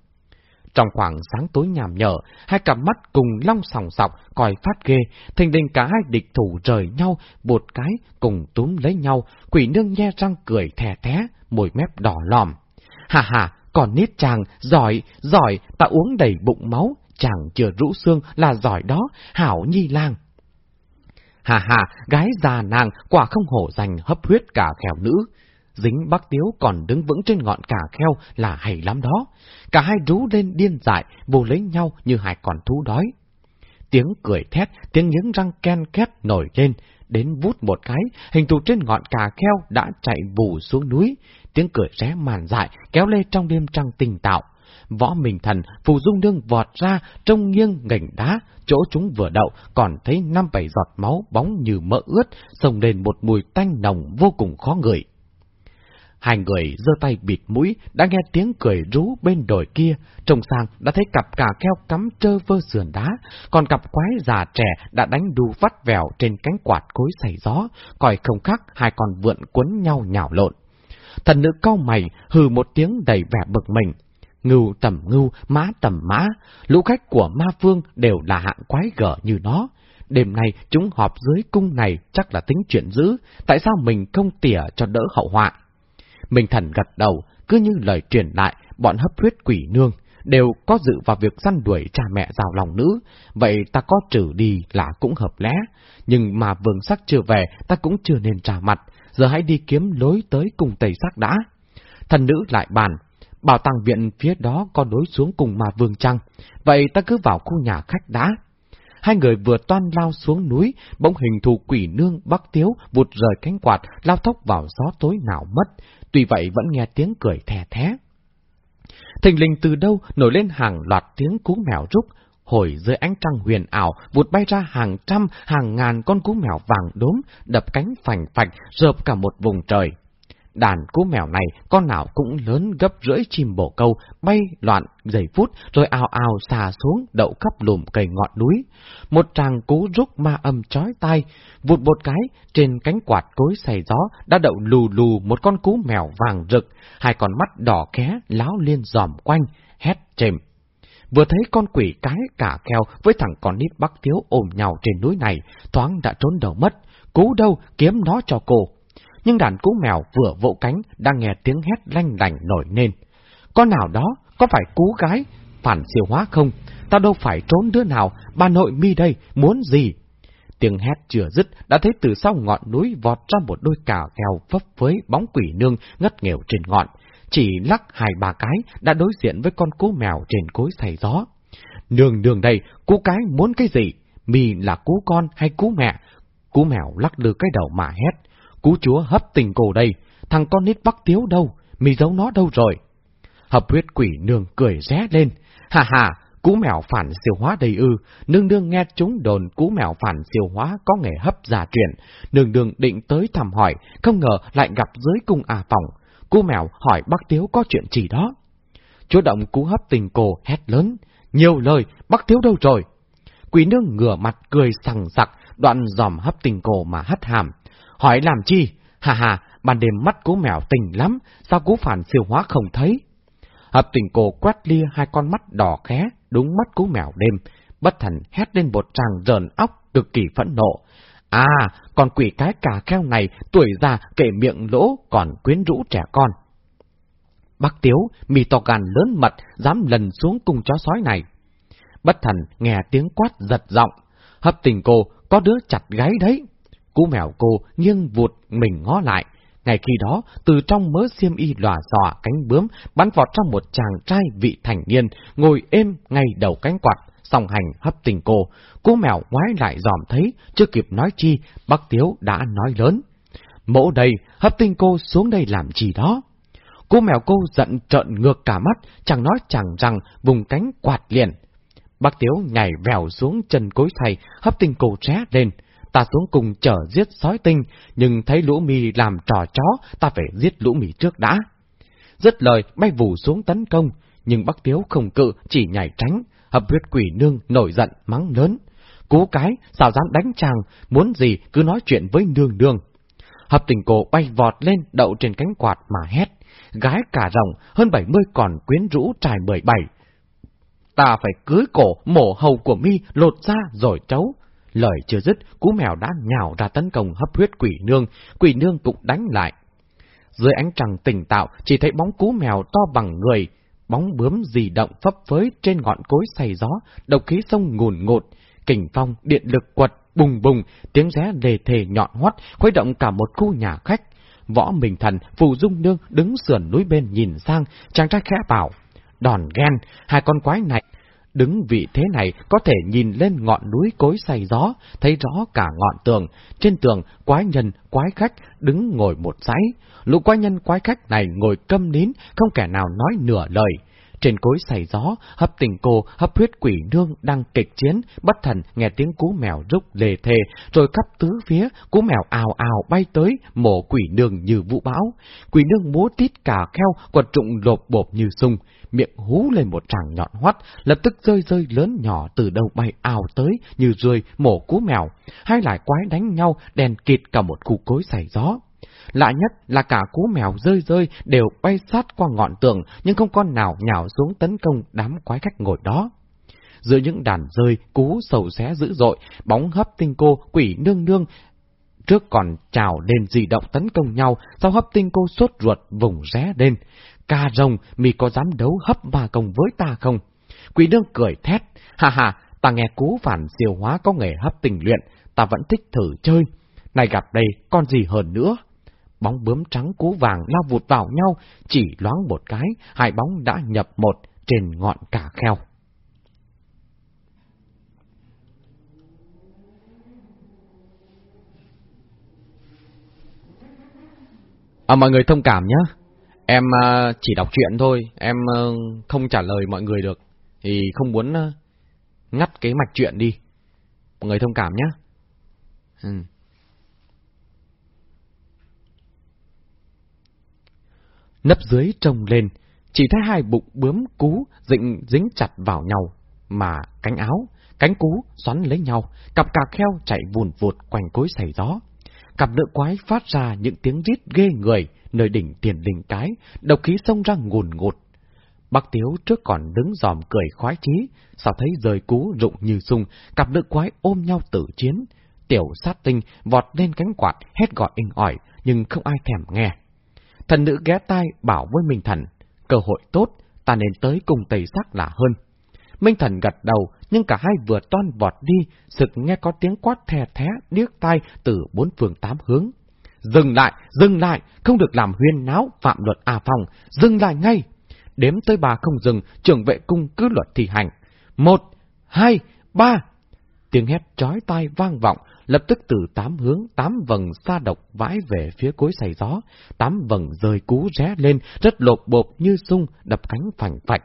Trong khoảng sáng tối nhàm nhở, hai cặp mắt cùng long sòng sọc, còi phát ghê, thình đình cả hai địch thủ rời nhau, bột cái, cùng túm lấy nhau, quỷ nương nhe răng cười thè thé, môi mép đỏ lòm. Hà hà, còn nít chàng, giỏi, giỏi, ta uống đầy bụng máu, chàng chưa rũ xương là giỏi đó, hảo nhi lang. Hà hà, gái già nàng, quả không hổ dành hấp huyết cả khèo nữ. Dính bác tiếu còn đứng vững trên ngọn cà kheo là hay lắm đó. Cả hai rú lên điên dại, vô lấy nhau như hai con thú đói. Tiếng cười thét, tiếng những răng ken két nổi lên, đến vút một cái, hình thù trên ngọn cà kheo đã chạy vù xuống núi. Tiếng cười ré màn dại, kéo lê trong đêm trăng tình tạo. Võ Minh Thần, Phù Dung Nương vọt ra, trông nghiêng ngảnh đá, chỗ chúng vừa đậu, còn thấy năm bảy giọt máu bóng như mỡ ướt, sông lên một mùi tanh nồng vô cùng khó ngửi. Hai người giơ tay bịt mũi, đã nghe tiếng cười rú bên đồi kia, trông sang đã thấy cặp cà keo cắm trơ vơ sườn đá, còn cặp quái già trẻ đã đánh đu vắt vèo trên cánh quạt cối xảy gió, coi không khác hai con vượn quấn nhau nhào lộn. Thần nữ cau mày, hừ một tiếng đầy vẻ bực mình. Ngưu tầm ngưu, má tầm má, lũ khách của ma vương đều là hạng quái gở như nó. Đêm nay chúng họp dưới cung này chắc là tính chuyện dữ, tại sao mình không tỉa cho đỡ hậu họa? Mình thần gật đầu, cứ như lời truyền lại, bọn hấp huyết quỷ nương, đều có dự vào việc săn đuổi cha mẹ rào lòng nữ, vậy ta có trừ đi là cũng hợp lẽ, nhưng mà vương sắc chưa về, ta cũng chưa nên trả mặt, giờ hãy đi kiếm lối tới cùng tây sắc đã. Thần nữ lại bàn, bảo tàng viện phía đó có đối xuống cùng mà vương trăng, vậy ta cứ vào khu nhà khách đã. Hai người vừa toan lao xuống núi, bỗng hình thù quỷ nương bắc tiếu vụt rời cánh quạt, lao thốc vào gió tối nào mất, tuy vậy vẫn nghe tiếng cười thè thé. Thình lình từ đâu nổi lên hàng loạt tiếng cú mèo rúc, hồi dưới ánh trăng huyền ảo, vụt bay ra hàng trăm, hàng ngàn con cú mèo vàng đốm, đập cánh phành phạch, rợp cả một vùng trời. Đàn cú mèo này, con nào cũng lớn gấp rưỡi chim bổ câu, bay loạn giây phút, rồi ào ào xà xuống, đậu khắp lùm cây ngọn núi. Một tràng cú rúc ma âm chói tai, vụt một cái, trên cánh quạt cối xày gió, đã đậu lù lù một con cú mèo vàng rực, hai con mắt đỏ khé láo liên dòm quanh, hét chềm. Vừa thấy con quỷ cái cả keo với thằng con nít bắc thiếu ôm nhau trên núi này, thoáng đã trốn đầu mất, cú đâu kiếm nó cho cô nhưng đàn cú mèo vừa vỗ cánh đang nghe tiếng hét lanh lành nổi lên. Con nào đó, có phải cú gái, phản siêu hóa không? Ta đâu phải trốn đứa nào, bà nội mi đây, muốn gì? Tiếng hét chưa dứt, đã thấy từ sau ngọn núi vọt ra một đôi cà kèo phấp với bóng quỷ nương ngất nghèo trên ngọn. Chỉ lắc hai ba cái đã đối diện với con cú mèo trên cối xày gió. Nương nương đây, cú cái muốn cái gì? Mi là cú con hay cú mẹ? Cú mèo lắc lư cái đầu mà hét. Cú chúa hấp tình cổ đây, thằng con nít bắc tiếu đâu, mì giấu nó đâu rồi? Hợp huyết quỷ nương cười ré lên, hà hà, cú mèo phản siêu hóa đầy ư, nương nương nghe chúng đồn cú mèo phản siêu hóa có nghề hấp giả truyền, nương nương định tới thăm hỏi, không ngờ lại gặp dưới cung à phòng, cú mèo hỏi bắc tiếu có chuyện gì đó. Chúa động cú hấp tình cổ hét lớn, nhiều lời, bắc tiếu đâu rồi? Quỷ nương ngửa mặt cười sằng sặc, đoạn dòm hấp tình cổ mà hất hàm, Hỏi làm chi? Hà hà, ban đêm mắt cú mèo tình lắm, sao cú phản siêu hóa không thấy? Hợp tình cổ quét lia hai con mắt đỏ khé, đúng mắt cú mèo đêm, bất thần hét lên một tràng rờn óc cực kỳ phẫn nộ. À, con quỷ cái cà kheo này tuổi già kể miệng lỗ còn quyến rũ trẻ con. Bác Tiếu, mì to gan lớn mật, dám lần xuống cùng chó sói này. Bất thần nghe tiếng quát giật giọng, hấp tình cô, có đứa chặt gáy đấy. Cú mèo cô nghiêng vụt mình ngó lại. Ngày khi đó, từ trong mớ xiêm y lòa dò cánh bướm, bắn vọt trong một chàng trai vị thành niên, ngồi êm ngay đầu cánh quạt, song hành hấp tình cô. Cú mèo ngoái lại dòm thấy, chưa kịp nói chi, bác Tiếu đã nói lớn. Mẫu đây, hấp tình cô xuống đây làm gì đó? Cô mèo cô giận trợn ngược cả mắt, chẳng nói chẳng rằng vùng cánh quạt liền. Bác Tiếu nhảy vèo xuống chân cối thầy, hấp tình cô ré lên ta xuống cùng chở giết sói tinh, nhưng thấy lũ mì làm trò chó, ta phải giết lũ mì trước đã. Dứt lời, bay vù xuống tấn công, nhưng Bắc Tiếu không cự, chỉ nhảy tránh, hập huyết quỷ nương nổi giận, mắng lớn. Cú cái, sao dám đánh chàng, muốn gì cứ nói chuyện với nương nương. Hập tình cổ bay vọt lên, đậu trên cánh quạt mà hét. Gái cả rồng, hơn 70 còn quyến rũ trải 17. Ta phải cưới cổ, mổ hầu của mi, lột ra rồi trấu. Lời chưa dứt, cú mèo đã nhào ra tấn công hấp huyết quỷ nương, quỷ nương cũng đánh lại. Dưới ánh trăng tỉnh tạo, chỉ thấy bóng cú mèo to bằng người, bóng bướm dì động phấp phới trên ngọn cối xay gió, độc khí sông ngùn ngụt, kình phong, điện lực quật, bùng bùng, tiếng ré lề thề nhọn hoắt, khuấy động cả một khu nhà khách. Võ Minh Thần, Phù Dung Nương đứng sườn núi bên nhìn sang, chàng trai khẽ bảo, đòn ghen, hai con quái này Đứng vị thế này có thể nhìn lên ngọn núi cối say gió, thấy rõ cả ngọn tường. Trên tường, quái nhân, quái khách đứng ngồi một dãy. Lũ quái nhân quái khách này ngồi câm nín, không kẻ nào nói nửa lời. Trên cối xảy gió, hấp tình cô, hấp huyết quỷ nương đang kịch chiến, bất thần nghe tiếng cú mèo rúc lề thề, rồi khắp tứ phía, cú mèo ào ào bay tới, mổ quỷ nương như vũ bão. Quỷ nương múa tít cả kheo, quật trụng lộp bộp như sung miệng hú lên một tràng nhọn hoắt, lập tức rơi rơi lớn nhỏ từ đầu bay ào tới như rơi mổ cú mèo, hai lại quái đánh nhau đèn kịt cả một khu cối xảy gió. Lạ nhất là cả cú mèo rơi rơi đều bay sát qua ngọn tường, nhưng không con nào nhào xuống tấn công đám quái khách ngồi đó. Giữa những đàn rơi, cú sầu xé dữ dội, bóng hấp tinh cô, quỷ nương nương, trước còn trào lên di động tấn công nhau, sau hấp tinh cô sốt ruột vùng ré lên. Ca rồng, mi có dám đấu hấp ba công với ta không? Quỷ nương cười thét, ha ha, ta nghe cú phản siêu hóa có nghề hấp tình luyện, ta vẫn thích thử chơi. Này gặp đây, con gì hơn nữa? Bóng bướm trắng cú vàng lao vụt vào nhau, chỉ loáng một cái, hai bóng đã nhập một trên ngọn cả kheo. À, mọi người thông cảm nhé. Em uh, chỉ đọc chuyện thôi, em uh, không trả lời mọi người được, thì không muốn uh, ngắt cái mạch chuyện đi. Mọi người thông cảm nhé. Ừ. Nấp dưới trông lên, chỉ thấy hai bụng bướm cú dịnh dính chặt vào nhau, mà cánh áo, cánh cú xoắn lấy nhau, cặp cà kheo chạy vùn vụt quanh cối xảy gió. Cặp nữ quái phát ra những tiếng rít ghê người, nơi đỉnh tiền đình cái, độc khí xông ra ngùn ngụt. Bác Tiếu trước còn đứng dòm cười khoái chí, sao thấy rời cú rụng như sung, cặp nữ quái ôm nhau tử chiến. Tiểu sát tinh vọt lên cánh quạt, hét gọi inh ỏi, nhưng không ai thèm nghe. Thần nữ ghé tai bảo với Minh Thần, cơ hội tốt, ta nên tới cùng tây sắc là hơn. Minh Thần gật đầu, nhưng cả hai vừa toan vọt đi, sực nghe có tiếng quát thè thé, điếc tai từ bốn phương tám hướng. Dừng lại, dừng lại, không được làm huyên náo, phạm luật à phòng, dừng lại ngay. Đếm tới ba không dừng, trưởng vệ cung cứ luật thi hành. Một, hai, ba. Tiếng hét chói tai vang vọng, lập tức từ tám hướng, tám vầng xa độc vãi về phía cối xay gió, tám vầng rời cú ré lên, rất lột bộp như sung, đập cánh phành phạch.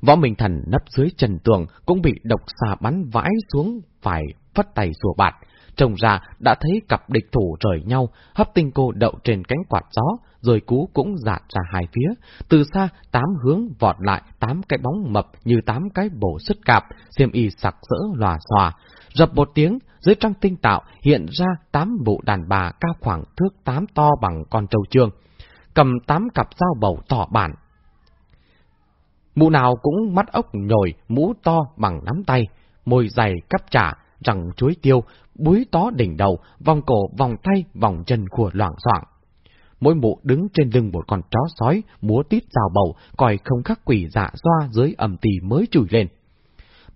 Võ Minh Thần nấp dưới trần tường cũng bị độc xà bắn vãi xuống, phải phất tay sùa bạt. Trông ra đã thấy cặp địch thủ rời nhau, hấp tinh cô đậu trên cánh quạt gió, rồi cú cũng dạt ra hai phía. Từ xa, tám hướng vọt lại tám cái bóng mập như tám cái bổ sứt cạp, xiêm y sặc sỡ lòa xòa. Rập một tiếng, dưới trăng tinh tạo hiện ra tám bộ đàn bà cao khoảng thước tám to bằng con trâu trương. Cầm tám cặp dao bầu tỏ bản. Mụ nào cũng mắt ốc nhồi, mũ to bằng nắm tay, môi dày cắp trả, răng chuối tiêu, búi tó đỉnh đầu, vòng cổ, vòng tay, vòng chân của loảng xoảng. Mỗi mụ đứng trên lưng một con chó sói, múa tít rào bầu, coi không khắc quỷ dạ doa dưới ẩm tì mới chùi lên.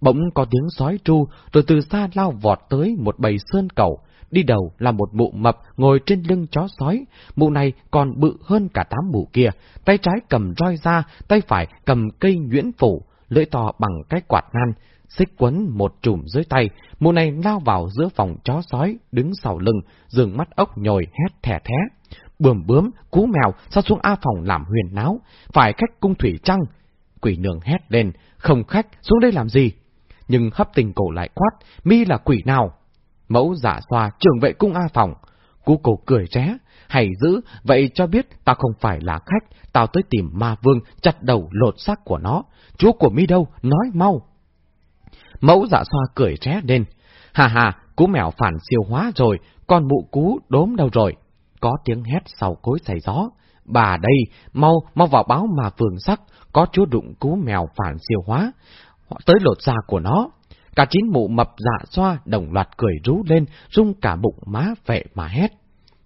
Bỗng có tiếng sói tru, rồi từ xa lao vọt tới một bầy sơn cầu. Đi đầu là một mụ mập ngồi trên lưng chó sói, mụ này còn bự hơn cả tám mụ kia, tay trái cầm roi ra, tay phải cầm cây nhuyễn phủ, lưỡi to bằng cái quạt nan, xích quấn một chùm dưới tay, mụ này lao vào giữa phòng chó sói, đứng sau lưng, dường mắt ốc nhồi hét thẻ thét. Bườm bướm, cú mèo, sao xuống A phòng làm huyền náo, phải khách cung thủy trăng. Quỷ nương hét lên, không khách, xuống đây làm gì? Nhưng hấp tình cổ lại quát, mi là quỷ nào? Mẫu giả xoa trường vệ cung A Phòng. Cú cổ cười ré, hay giữ, vậy cho biết tao không phải là khách, tao tới tìm ma vương chặt đầu lột xác của nó. Chúa của mi đâu, nói mau. Mẫu dạ xoa cười ré lên. Hà hà, cú mèo phản siêu hóa rồi, con mụ cú đốm đâu rồi. Có tiếng hét sau cối xảy gió. Bà đây, mau, mau vào báo mà vương sắc, có chúa đụng cú mèo phản siêu hóa, tới lột da của nó. Cả chín mụ mập dạ xoa đồng loạt cười rú lên, rung cả bụng má vệ mà hét.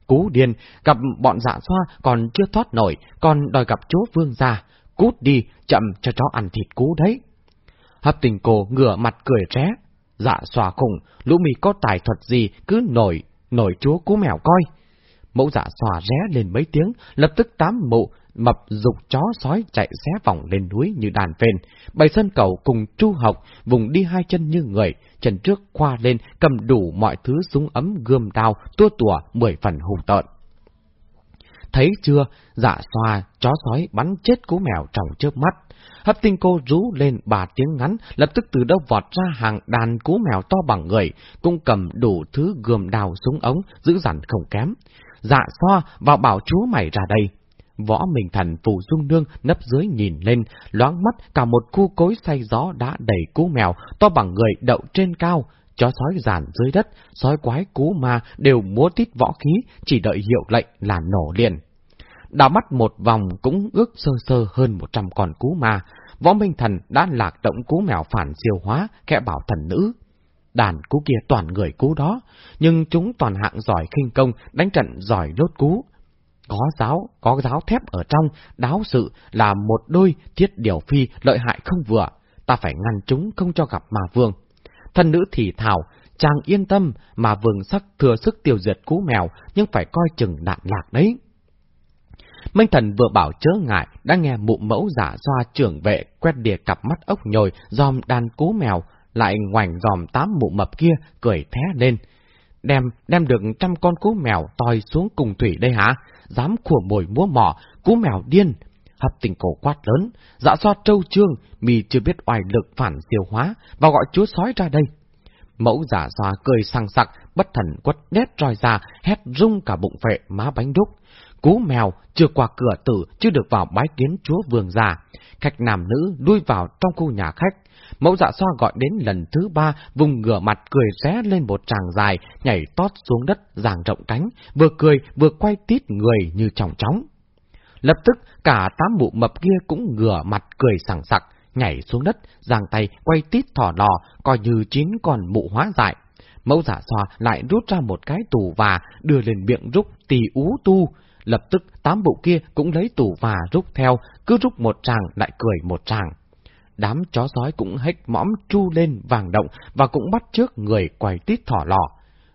Cú điên, gặp bọn dạ xoa còn chưa thoát nổi, còn đòi gặp chúa vương già. Cút đi, chậm cho chó ăn thịt cú đấy. Hấp tình cô ngửa mặt cười ré. Dạ xoa khủng, lũ mì có tài thuật gì cứ nổi, nổi chúa cú mèo coi. Mẫu dạ xòa ré lên mấy tiếng, lập tức tám mụ, mập dục chó sói chạy xé vòng lên núi như đàn phên. bày sân cầu cùng tru học, vùng đi hai chân như người, chân trước khoa lên, cầm đủ mọi thứ súng ấm gươm đao, tua tủa mười phần hùng tợn. Thấy chưa, dạ xoa, chó sói bắn chết cú mèo trong trước mắt. Hấp tinh cô rú lên bà tiếng ngắn, lập tức từ đâu vọt ra hàng đàn cú mèo to bằng người, cũng cầm đủ thứ gươm đào súng ống, giữ dằn không kém. Dạ so vào bảo chúa mày ra đây. Võ Minh Thần phủ dung nương nấp dưới nhìn lên, loáng mắt cả một khu cối say gió đã đầy cú mèo, to bằng người đậu trên cao. Chó sói giàn dưới đất, sói quái cú ma đều múa tít võ khí, chỉ đợi hiệu lệnh là nổ liền. Đào mắt một vòng cũng ước sơ sơ hơn một trăm con cú ma, võ minh thần đã lạc động cú mèo phản siêu hóa, kẻ bảo thần nữ. Đàn cú kia toàn người cú đó, nhưng chúng toàn hạng giỏi khinh công, đánh trận giỏi lốt cú. Có giáo, có giáo thép ở trong, đáo sự là một đôi thiết điều phi lợi hại không vừa, ta phải ngăn chúng không cho gặp mà vương. Thân nữ thì thảo, chàng yên tâm mà vương sắc thừa sức tiêu diệt cú mèo, nhưng phải coi chừng đạn lạc đấy. Minh thần vừa bảo chớ ngại, đã nghe mụ mẫu giả doa trưởng vệ quét đìa cặp mắt ốc nhồi, dòm đàn cú mèo, lại ngoảnh dòm tám mụ mập kia, cười thé lên. Đem, đem được trăm con cú mèo toi xuống cùng thủy đây hả? Dám khủa mồi múa mỏ, cú mèo điên. Hập tình cổ quát lớn, dạ so trâu trương, mì chưa biết oai lực phản siêu hóa, và gọi chúa sói ra đây. Mẫu giả xoa cười sang sặc, bất thần quất đét roi ra, hét rung cả bụng phệ má bánh đúc. Cú mèo chưa qua cửa tử chưa được vào bái kiến chúa vương già. Khách nam nữ đuôi vào trong khu nhà khách. Mẫu dạ xoa gọi đến lần thứ ba, vùng ngửa mặt cười ré lên một tràng dài, nhảy tót xuống đất, giàng rộng cánh, vừa cười vừa quay tít người như tròng tróng. Lập tức, cả tám mụ mập kia cũng ngửa mặt cười sảng sặc, nhảy xuống đất, giang tay quay tít thỏ lò, coi như chín con mụ hóa dại. Mẫu giả xoa lại rút ra một cái tù và đưa lên miệng rúc tì ú tu, Lập tức tám bộ kia cũng lấy tù và rút theo, cứ rút một tràng lại cười một tràng. Đám chó sói cũng hếch mõm tru lên vàng động và cũng bắt trước người quay tít thỏ lò.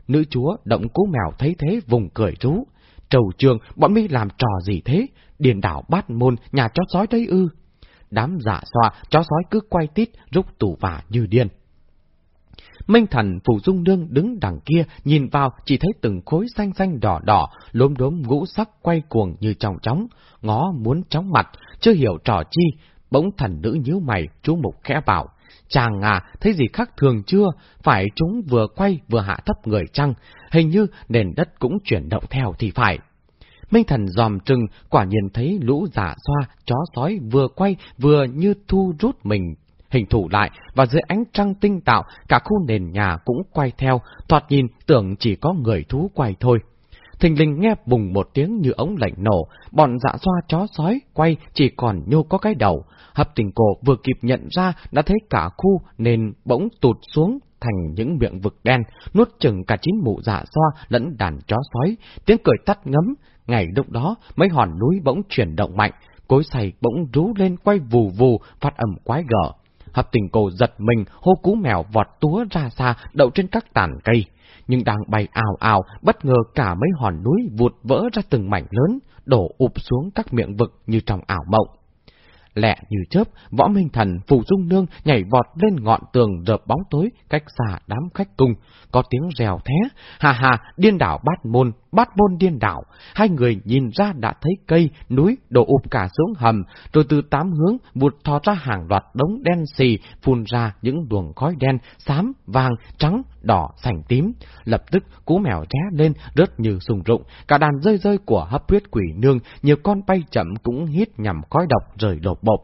Nữ chúa động cú mèo thấy thế vùng cười rú. Trầu trường, bọn mi làm trò gì thế? Điền đảo bát môn, nhà chó sói đấy ư. Đám giả xoa, chó sói cứ quay tít, rút tủ và như điên. Minh thần Phù Dung Nương đứng đằng kia, nhìn vào chỉ thấy từng khối xanh xanh đỏ đỏ, lốm đốm ngũ sắc quay cuồng như trong chóng, ngó muốn chóng mặt, chưa hiểu trò chi. Bỗng thần nữ nhíu mày, chú Mục khẽ bảo, chàng à, thấy gì khác thường chưa? Phải chúng vừa quay vừa hạ thấp người chăng? Hình như nền đất cũng chuyển động theo thì phải. Minh thần dòm trừng, quả nhiên thấy lũ giả xoa, chó sói vừa quay vừa như thu rút mình hình thủ lại và dưới ánh trăng tinh tạo, cả khu nền nhà cũng quay theo, thoạt nhìn tưởng chỉ có người thú quay thôi. Thình linh nghe bùng một tiếng như ống lạnh nổ, bọn dạ xoa chó sói quay chỉ còn nhô có cái đầu. Hấp tình cổ vừa kịp nhận ra đã thấy cả khu nên bỗng tụt xuống thành những miệng vực đen, nuốt chừng cả chín mụ dạ xoa lẫn đàn chó sói, tiếng cười tắt ngấm. Ngày lúc đó, mấy hòn núi bỗng chuyển động mạnh, cối xay bỗng rú lên quay vù vù, phát âm quái gở. Hấp tình cổ giật mình, hô cú mèo vọt túa ra xa, đậu trên các tàn cây. Nhưng đang bay ào ào, bất ngờ cả mấy hòn núi vụt vỡ ra từng mảnh lớn, đổ ụp xuống các miệng vực như trong ảo mộng. Lẹ như chớp, võ minh thần, phù dung nương nhảy vọt lên ngọn tường rợp bóng tối, cách xa đám khách cung. Có tiếng rèo thé, hà hà, điên đảo bát môn, bát môn điên đảo. Hai người nhìn ra đã thấy cây, núi đổ ụp cả xuống hầm, rồi từ tám hướng vụt thò ra hàng loạt đống đen xì, phun ra những luồng khói đen, xám, vàng, trắng, đỏ, sành tím. Lập tức cú mèo ré lên, rớt như sùng rụng, cả đàn rơi rơi của hấp huyết quỷ nương, nhiều con bay chậm cũng hít nhằm khói độc rời lột bộp.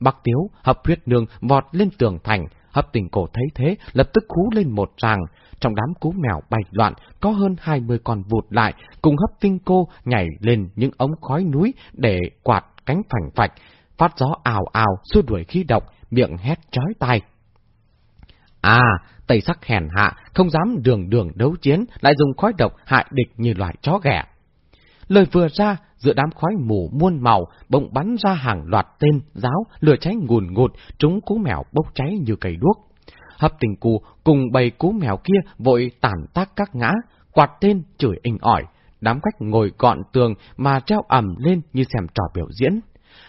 Bắc Tiếu, hấp huyết nương vọt lên tường thành, hấp tình cổ thấy thế, lập tức khú lên một tràng. Trong đám cú mèo bay loạn, có hơn hai mươi con vụt lại, cùng hấp tinh cô nhảy lên những ống khói núi để quạt cánh phành phạch, phát gió ào ào, xua đuổi khí độc, miệng hét chói tai. À, tây sắc hèn hạ, không dám đường đường đấu chiến, lại dùng khói độc hại địch như loại chó ghẻ. Lời vừa ra, giữa đám khói mù muôn màu, bỗng bắn ra hàng loạt tên, giáo, lửa cháy ngùn ngụt, chúng cú mèo bốc cháy như cây đuốc. Hấp tình cù cùng bầy cú mèo kia vội tàn tác các ngã, quạt tên chửi inh ỏi, đám khách ngồi gọn tường mà treo ẩm lên như xem trò biểu diễn.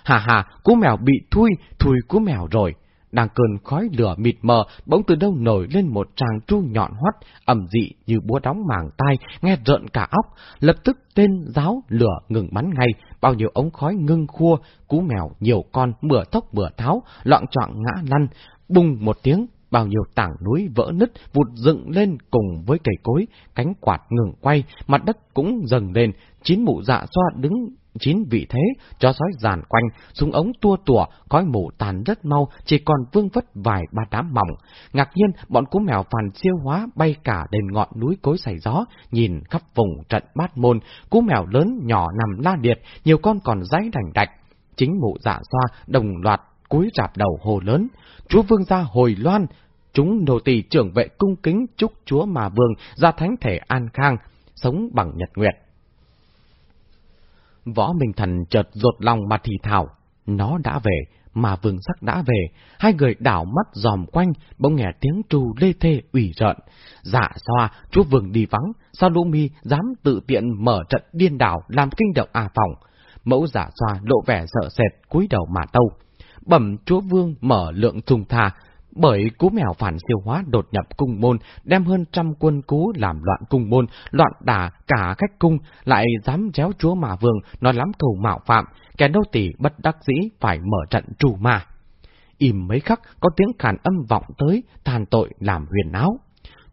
Hà hà, cú mèo bị thui, thui cú mèo rồi. Đang cơn khói lửa mịt mờ, bỗng từ đâu nổi lên một tràng tru nhọn hoắt, ẩm dị như búa đóng màng tai, nghe rợn cả óc. Lập tức tên giáo lửa ngừng bắn ngay, bao nhiêu ống khói ngưng khua, cú mèo nhiều con mửa tóc mửa tháo, loạn trọng ngã lăn, bùng một tiếng, bao nhiêu tảng núi vỡ nứt vụt dựng lên cùng với cây cối, cánh quạt ngừng quay, mặt đất cũng dần lên, chín mụ dạ xoa đứng chín vị thế, cho sói giàn quanh, súng ống tua tủa, khói mù tàn rất mau, chỉ còn vương vất vài ba đám mỏng. Ngạc nhiên, bọn cú mèo phàn siêu hóa bay cả đền ngọn núi cối xảy gió, nhìn khắp vùng trận bát môn, cú mèo lớn nhỏ nằm la liệt, nhiều con còn dáy đành đạch. Chính mụ dạ xoa đồng loạt cúi rạp đầu hồ lớn, chúa vương gia hồi loan, chúng nô tỳ trưởng vệ cung kính chúc chúa mà vương ra thánh thể an khang, sống bằng nhật nguyệt. Võ Minh Thần chợt rột lòng mà thì thảo. Nó đã về, mà vương sắc đã về. Hai người đảo mắt dòm quanh, bỗng nghe tiếng trù lê thê ủy rợn. Dạ xoa, chúa vương đi vắng, sao lũ mi dám tự tiện mở trận điên đảo làm kinh động à phòng. Mẫu giả dạ xoa lộ vẻ sợ sệt, cúi đầu mà tâu. Bẩm chúa vương mở lượng trùng thà, bởi cú mèo phản siêu hóa đột nhập cung môn, đem hơn trăm quân cú làm loạn cung môn, loạn đả cả khách cung, lại dám réo chúa mà vương, nói lắm thù mạo phạm, kẻ đô tỷ bất đắc dĩ phải mở trận trù ma. Im mấy khắc, có tiếng khàn âm vọng tới, than tội làm huyền áo.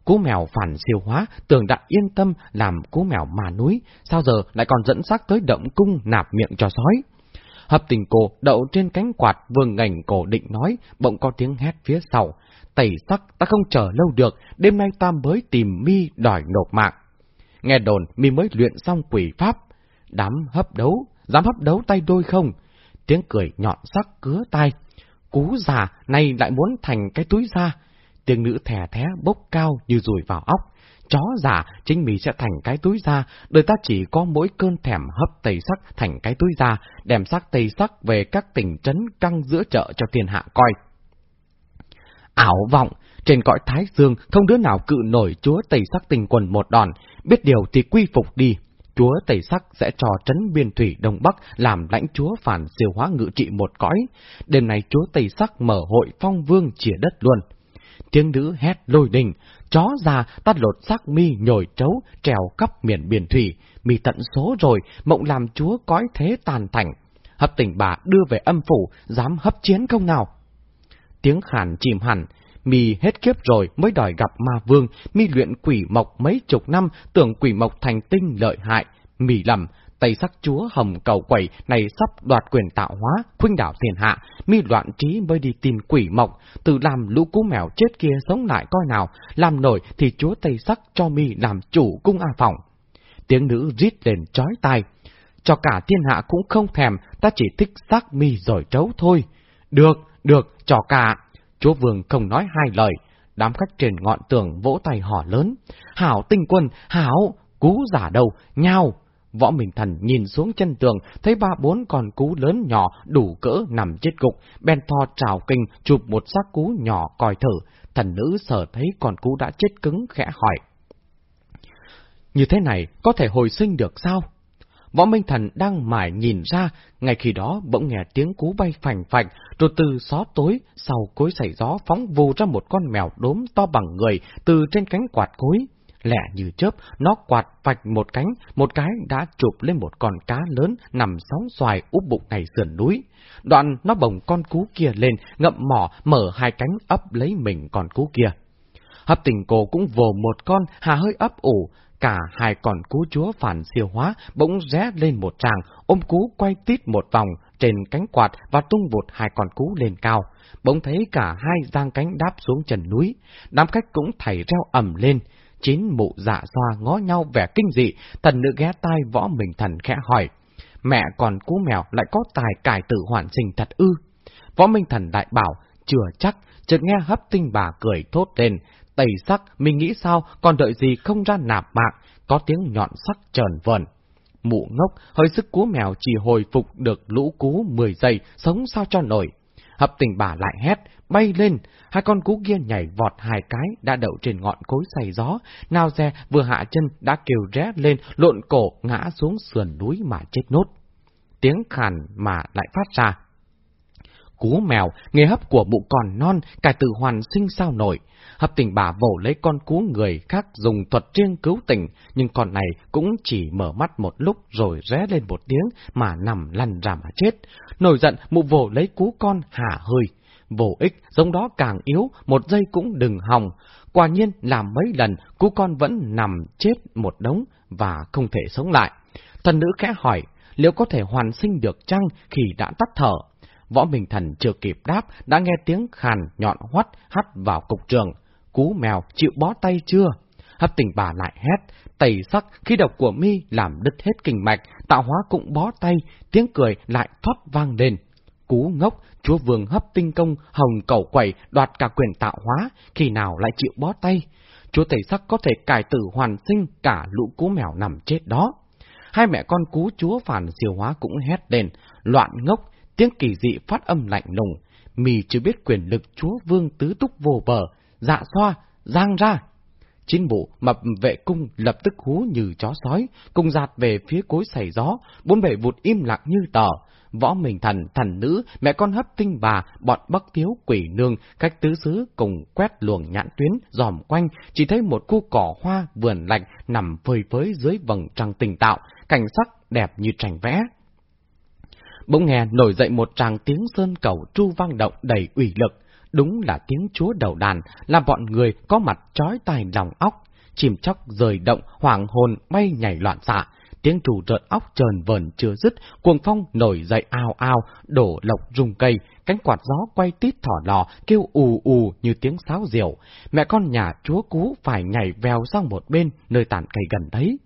Cú mèo phản siêu hóa, tưởng đã yên tâm làm cú mèo mà núi, sao giờ lại còn dẫn xác tới động cung nạp miệng cho sói. Hấp tình cổ đậu trên cánh quạt vương ngành cổ định nói, bỗng có tiếng hét phía sau. Tẩy sắc, ta không chờ lâu được, đêm nay ta mới tìm mi đòi nộp mạng. Nghe đồn, mi mới luyện xong quỷ pháp. Đám hấp đấu, dám hấp đấu tay đôi không? Tiếng cười nhọn sắc cứa tai. Cú già, nay lại muốn thành cái túi da. Tiếng nữ thè thé bốc cao như rùi vào óc chó giả, chính mình sẽ thành cái túi da, đời ta chỉ có mỗi cơn thèm hấp tây sắc thành cái túi da, đem sắc tây sắc về các tỉnh trấn căng giữa chợ cho thiên hạ coi. Ảo vọng, trên cõi Thái Dương không đứa nào cự nổi chúa tây sắc tình quần một đòn, biết điều thì quy phục đi. Chúa Tây Sắc sẽ cho trấn biên thủy Đông Bắc làm lãnh chúa phản siêu hóa ngự trị một cõi. Đêm nay chúa Tây Sắc mở hội phong vương chìa đất luôn. Tiếng nữ hét lôi đình, chó già ta lột xác mi nhồi trấu, trèo khắp miền biển thủy, mi tận số rồi, mộng làm chúa cõi thế tàn thành. Hấp tỉnh bà đưa về âm phủ, dám hấp chiến không nào? Tiếng khàn chìm hẳn, mi hết kiếp rồi mới đòi gặp ma vương, mi luyện quỷ mộc mấy chục năm, tưởng quỷ mộc thành tinh lợi hại, mi lầm, Tây sắc chúa hồng cầu quẩy này sắp đoạt quyền tạo hóa, khuynh đảo thiên hạ, mi loạn trí mới đi tìm quỷ mộng, từ làm lũ cú mèo chết kia sống lại coi nào, làm nổi thì chúa Tây sắc cho mi làm chủ cung A Phòng. Tiếng nữ rít lên chói tai. Cho cả thiên hạ cũng không thèm, ta chỉ thích xác mi rồi trấu thôi. Được, được, cho cả. Chúa Vương không nói hai lời. Đám khách trên ngọn tường vỗ tay hò lớn. Hảo tinh quân, hảo, cú giả đầu, nhau. Võ Minh Thần nhìn xuống chân tường, thấy ba bốn con cú lớn nhỏ đủ cỡ nằm chết gục, ben thò trào kinh chụp một xác cú nhỏ coi thử. Thần nữ sở thấy con cú đã chết cứng khẽ hỏi. Như thế này có thể hồi sinh được sao? Võ Minh Thần đang mải nhìn ra, ngay khi đó bỗng nghe tiếng cú bay phành phạch, rồi từ xó tối, sau cối xảy gió phóng vù ra một con mèo đốm to bằng người từ trên cánh quạt cối lẹ như chớp, nó quạt vạch một cánh, một cái đã chụp lên một con cá lớn nằm sóng xoài úp bụng ngay sườn núi. Đoạn nó bồng con cú kia lên, ngậm mỏ, mở hai cánh ấp lấy mình con cú kia. Hấp tình cô cũng vồ một con hà hơi ấp ủ, cả hai con cú chúa phản siêu hóa bỗng ré lên một tràng, ôm cú quay tít một vòng trên cánh quạt và tung vụt hai con cú lên cao. Bỗng thấy cả hai giang cánh đáp xuống trần núi, đám khách cũng thảy reo ầm lên. Chín mụ dạ xoa ngó nhau vẻ kinh dị, thần nữ ghé tai võ mình thần khẽ hỏi. Mẹ còn cú mèo lại có tài cải tử hoàn sinh thật ư. Võ Minh Thần đại bảo, chưa chắc, chợt nghe hấp tinh bà cười thốt lên, tẩy sắc, mình nghĩ sao, còn đợi gì không ra nạp mạng, có tiếng nhọn sắc trờn vờn. Mụ ngốc, hơi sức cú mèo chỉ hồi phục được lũ cú 10 giây, sống sao cho nổi. Hập tình bà lại hét, bay lên, hai con cú kia nhảy vọt hai cái đã đậu trên ngọn cối xay gió, nào xe vừa hạ chân đã kêu ré lên, lộn cổ ngã xuống sườn núi mà chết nốt. Tiếng khàn mà lại phát ra. Cú mèo, nghề hấp của mụ còn non, cải tử hoàn sinh sao nổi. Hấp tình bà vỗ lấy con cú người khác dùng thuật riêng cứu tình, nhưng con này cũng chỉ mở mắt một lúc rồi ré lên một tiếng mà nằm lăn ra mà chết. Nổi giận, mụ vỗ lấy cú con hả hơi. Vô ích, giống đó càng yếu, một giây cũng đừng hòng. Quả nhiên làm mấy lần, cú con vẫn nằm chết một đống và không thể sống lại. Thần nữ khẽ hỏi, liệu có thể hoàn sinh được chăng khi đã tắt thở? Võ Minh Thần chưa kịp đáp, đã nghe tiếng khàn nhọn hoắt hắt vào cục trường. Cú mèo chịu bó tay chưa? Hấp tình bà lại hét, tẩy sắc khi độc của mi làm đứt hết kinh mạch, tạo hóa cũng bó tay, tiếng cười lại thoát vang lên. Cú ngốc, chúa vương hấp tinh công, hồng cầu quẩy, đoạt cả quyền tạo hóa, khi nào lại chịu bó tay? Chúa tẩy sắc có thể cải tử hoàn sinh cả lũ cú mèo nằm chết đó. Hai mẹ con cú chúa phản siêu hóa cũng hét lên, loạn ngốc, tiếng kỳ dị phát âm lạnh lùng, mì chưa biết quyền lực chúa vương tứ túc vô bờ, dạ xoa, giang ra. chính bộ mập vệ cung lập tức hú như chó sói, cùng giạt về phía cối xảy gió, bốn bể vụt im lặng như tờ. Võ mình thần, thần nữ, mẹ con hấp tinh bà, bọn bắc thiếu quỷ nương, cách tứ xứ cùng quét luồng nhãn tuyến, dòm quanh, chỉ thấy một khu cỏ hoa vườn lạnh nằm phơi phới dưới vầng trăng tình tạo, cảnh sắc đẹp như tranh vẽ. Bỗng nghe nổi dậy một tràng tiếng sơn cầu tru vang động đầy ủy lực, đúng là tiếng chúa đầu đàn, làm bọn người có mặt trói tai lòng óc, chìm chóc rời động, hoàng hồn bay nhảy loạn xạ, tiếng trù rợn óc trờn vờn chưa dứt, cuồng phong nổi dậy ao ao, đổ lộc rung cây, cánh quạt gió quay tít thỏ lò, kêu ù ù như tiếng sáo diều. Mẹ con nhà chúa cú phải nhảy vèo sang một bên, nơi tàn cây gần đấy.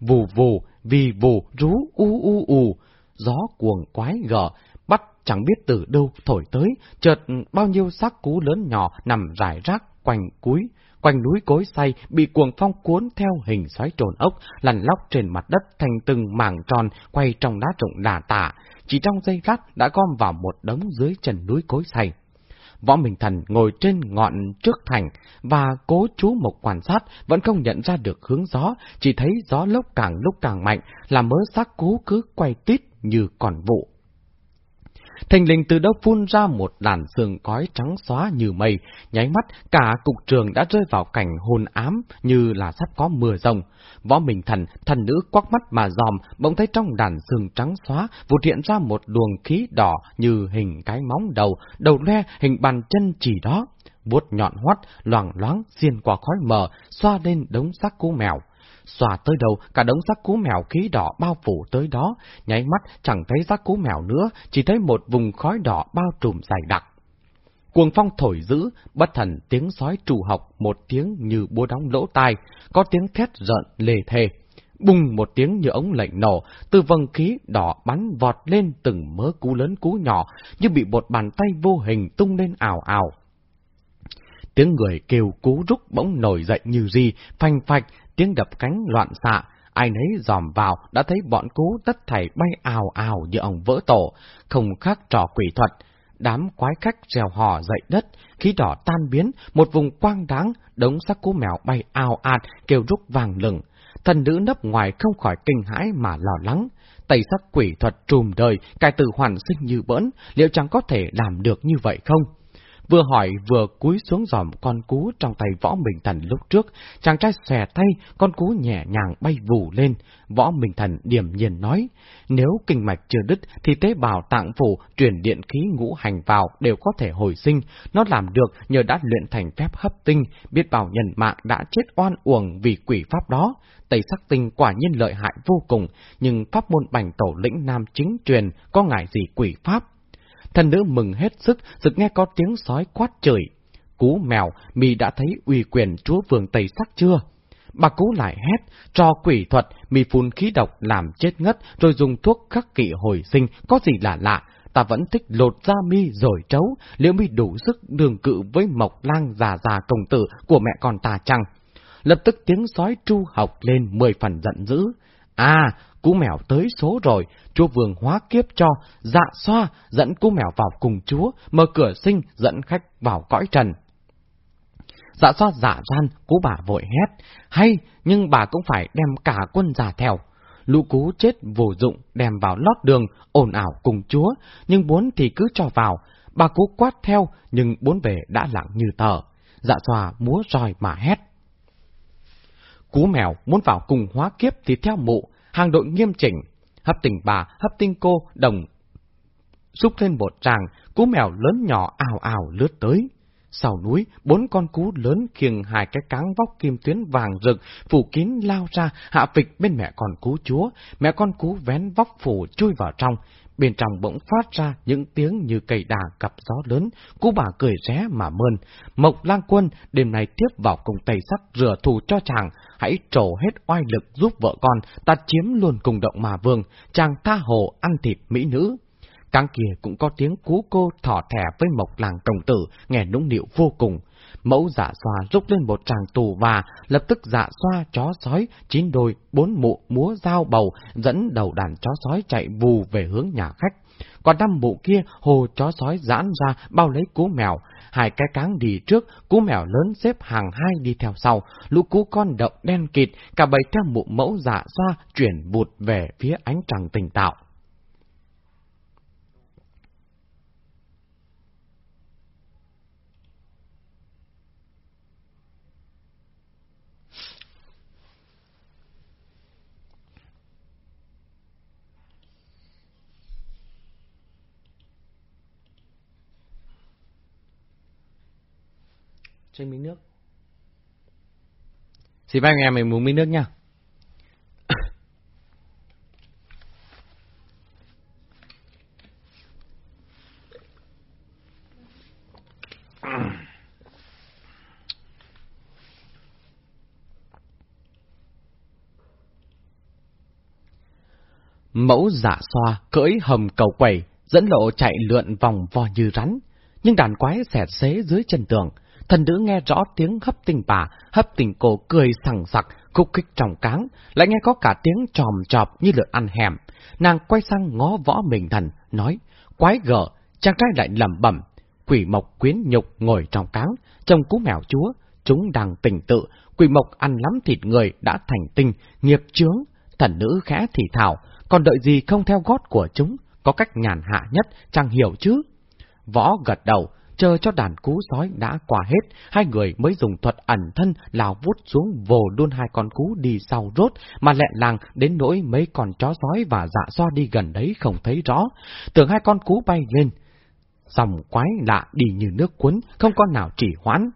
Vù vù, vì vù, rú u u u, gió cuồng quái gở, bắt chẳng biết từ đâu thổi tới, chợt bao nhiêu xác cú lớn nhỏ nằm rải rác quanh cúi, quanh núi cối xay bị cuồng phong cuốn theo hình xoáy trồn ốc, lăn lóc trên mặt đất thành từng mảng tròn quay trong đá trụng đà tả, chỉ trong giây lát đã gom vào một đống dưới chân núi cối xay Võ Minh Thần ngồi trên ngọn trước thành và cố chú một quan sát vẫn không nhận ra được hướng gió, chỉ thấy gió lốc càng lúc càng mạnh, làm mớ xác cú cứ quay tít như còn vụ. Thành linh từ đâu phun ra một làn sương cói trắng xóa như mây, nháy mắt cả cục trường đã rơi vào cảnh hồn ám như là sắp có mưa rồng. Võ Minh Thần, thần nữ quắc mắt mà dòm, bỗng thấy trong đàn sương trắng xóa vụt hiện ra một luồng khí đỏ như hình cái móng đầu, đầu le hình bàn chân chỉ đó. Vuốt nhọn hoắt, loảng loáng, xiên qua khói mờ, xoa lên đống xác cú mèo. Xòa tới đầu, cả đống xác cú mèo khí đỏ bao phủ tới đó, nháy mắt chẳng thấy xác cú mèo nữa, chỉ thấy một vùng khói đỏ bao trùm dày đặc. Cuồng phong thổi dữ, bất thần tiếng sói trù học một tiếng như búa đóng lỗ tai, có tiếng thét rợn lề thề. Bùng một tiếng như ống lệnh nổ, từ vầng khí đỏ bắn vọt lên từng mớ cú lớn cú nhỏ, như bị một bàn tay vô hình tung lên ảo ảo. Tiếng người kêu cú rúc bỗng nổi dậy như gì, phanh phạch, tiếng đập cánh loạn xạ, ai nấy dòm vào đã thấy bọn cú tất thảy bay ào ào như ông vỡ tổ, không khác trò quỷ thuật. Đám quái khách rèo hò dậy đất, khí đỏ tan biến, một vùng quang đáng, đống xác cú mèo bay ào ạt, kêu rúc vàng lừng. Thần nữ nấp ngoài không khỏi kinh hãi mà lo lắng. Tây sắc quỷ thuật trùm đời, cài từ hoàn sinh như bỡn, liệu chẳng có thể làm được như vậy không? Vừa hỏi vừa cúi xuống giòm con cú trong tay võ Minh Thần lúc trước, chàng trai xòe tay, con cú nhẹ nhàng bay vù lên. Võ Minh Thần điểm nhiên nói, nếu kinh mạch chưa đứt thì tế bào tạng phủ truyền điện khí ngũ hành vào đều có thể hồi sinh. Nó làm được nhờ đã luyện thành phép hấp tinh, biết bảo nhân mạng đã chết oan uổng vì quỷ pháp đó. Tây sắc tinh quả nhiên lợi hại vô cùng, nhưng pháp môn bành tổ lĩnh nam chính truyền có ngại gì quỷ pháp. Thần nữ mừng hết sức, giật nghe có tiếng sói quát trời. Cú mèo, mì đã thấy uy quyền chúa vườn Tây sắc chưa? Bà cú lại hét, cho quỷ thuật, mì phun khí độc làm chết ngất, rồi dùng thuốc khắc kỵ hồi sinh, có gì là lạ. Ta vẫn thích lột da mi rồi trấu, liệu mi đủ sức đường cự với mộc lang già già công tử của mẹ con ta chăng? Lập tức tiếng sói tru học lên mười phần giận dữ. À, cú mèo tới số rồi, chúa vương hóa kiếp cho, dạ xoa, dẫn cú mèo vào cùng chúa, mở cửa sinh, dẫn khách vào cõi trần. Dạ xoa dạ gian, cú bà vội hét, hay, nhưng bà cũng phải đem cả quân già theo. Lũ cú chết vô dụng, đem vào lót đường, ồn ảo cùng chúa, nhưng muốn thì cứ cho vào. Bà cú quát theo, nhưng bốn về đã lặng như tờ. Dạ xoa múa roi mà hét. Cú mèo muốn vào cùng hóa kiếp thì theo mụ, hàng đội nghiêm chỉnh. Hấp tình bà, hấp tinh cô, đồng xúc lên một tràng, cú mèo lớn nhỏ ào ào lướt tới. Sau núi, bốn con cú lớn khiêng hai cái cáng vóc kim tuyến vàng rực, phủ kín lao ra, hạ phịch bên mẹ con cú chúa. Mẹ con cú vén vóc phủ chui vào trong. Bên trong bỗng phát ra những tiếng như cây đà cặp gió lớn, cú bà cười ré mà mơn. Mộc lang quân đêm nay tiếp vào cùng tây sắc rửa thù cho chàng, hãy trổ hết oai lực giúp vợ con, ta chiếm luôn cùng động mà vương, chàng tha hồ ăn thịt mỹ nữ. Càng kia cũng có tiếng cú cô thỏ thẻ với mộc làng công tử, nghe nũng nịu vô cùng. Mẫu giả xoa rút lên một tràng tù và lập tức giả xoa chó sói, chín đôi, bốn mụ múa dao bầu, dẫn đầu đàn chó sói chạy vù về hướng nhà khách. Còn năm mụ kia, hồ chó sói giãn ra, bao lấy cú mèo. Hai cái cáng đi trước, cú mèo lớn xếp hàng hai đi theo sau. Lũ cú con đậu đen kịt, cả bầy theo mụ mẫu dạ xoa chuyển vụt về phía ánh trăng tình tạo. Anh miếng nước. Xin phép anh em mình uống miếng nước nha. Mẫu giả xoa cưỡi hầm cầu quẩy, dẫn lộ chạy lượn vòng vo như rắn, nhưng đàn quái xẻ xế dưới chân tường, Thần nữ nghe rõ tiếng hấp tình bà, hấp tình cổ cười sằng sặc, khúc khích trong cáng, lại nghe có cả tiếng tròm chọp như lượt ăn hẻm. Nàng quay sang ngó võ mình thần, nói, quái gở, chàng trai lại lầm bẩm quỷ mộc quyến nhục ngồi trong cáng, trông cú mèo chúa, chúng đang tỉnh tự, quỷ mộc ăn lắm thịt người đã thành tinh, nghiệp chướng, thần nữ khẽ thì thảo, còn đợi gì không theo gót của chúng, có cách nhàn hạ nhất, chàng hiểu chứ. Võ gật đầu, chờ cho đàn cú sói đã qua hết, hai người mới dùng thuật ẩn thân lao vút xuống vồ luôn hai con cú đi sau rốt, mà lẹ làng đến nỗi mấy con chó sói và dạ xoa đi gần đấy không thấy rõ. Tưởng hai con cú bay lên, dòng quái lạ đi như nước cuốn, không con nào chỉ hoãn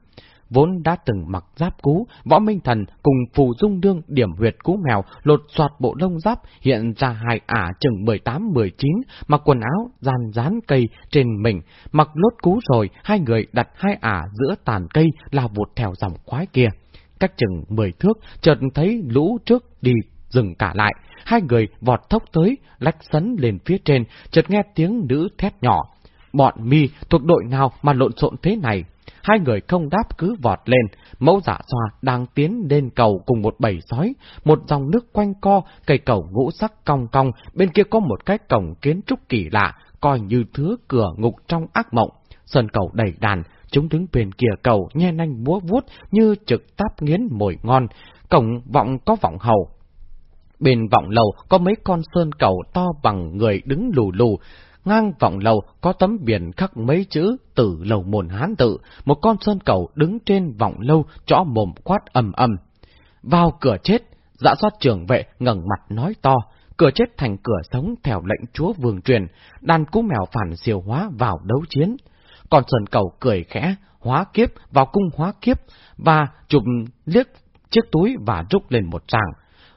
vốn đã từng mặc giáp cú, võ minh thần cùng phù dung đương điểm huyệt cú mèo lột soạt bộ lông giáp hiện ra hai ả chừng 18-19, mặc quần áo dàn dán cây trên mình, mặc lốt cú rồi, hai người đặt hai ả giữa tàn cây là vụt theo dòng khoái kia. Cách chừng 10 thước, chợt thấy lũ trước đi dừng cả lại, hai người vọt thốc tới, lách sấn lên phía trên, chợt nghe tiếng nữ thét nhỏ. Bọn mi thuộc đội nào mà lộn xộn thế này? Hai người không đáp cứ vọt lên, mẫu giả dạ xoa đang tiến lên cầu cùng một bầy sói, một dòng nước quanh co, cây cầu ngũ sắc cong cong, bên kia có một cái cổng kiến trúc kỳ lạ, coi như thứ cửa ngục trong ác mộng. Sơn cầu đầy đàn, chúng đứng bên kia cầu nhe nanh búa vuốt như trực táp nghiến mồi ngon, cổng vọng có vọng hầu. Bên vọng lầu có mấy con sơn cầu to bằng người đứng lù lù, ngang vọng lầu có tấm biển khắc mấy chữ tử lầu mồn hán tự, một con sơn cầu đứng trên vọng lâu chõ mồm quát ầm ầm. Vào cửa chết, dạ soát trưởng vệ ngẩng mặt nói to, cửa chết thành cửa sống theo lệnh chúa vương truyền, đàn cú mèo phản siêu hóa vào đấu chiến. Còn sơn cầu cười khẽ, hóa kiếp vào cung hóa kiếp, và chụp liếc chiếc túi và rút lên một tràng.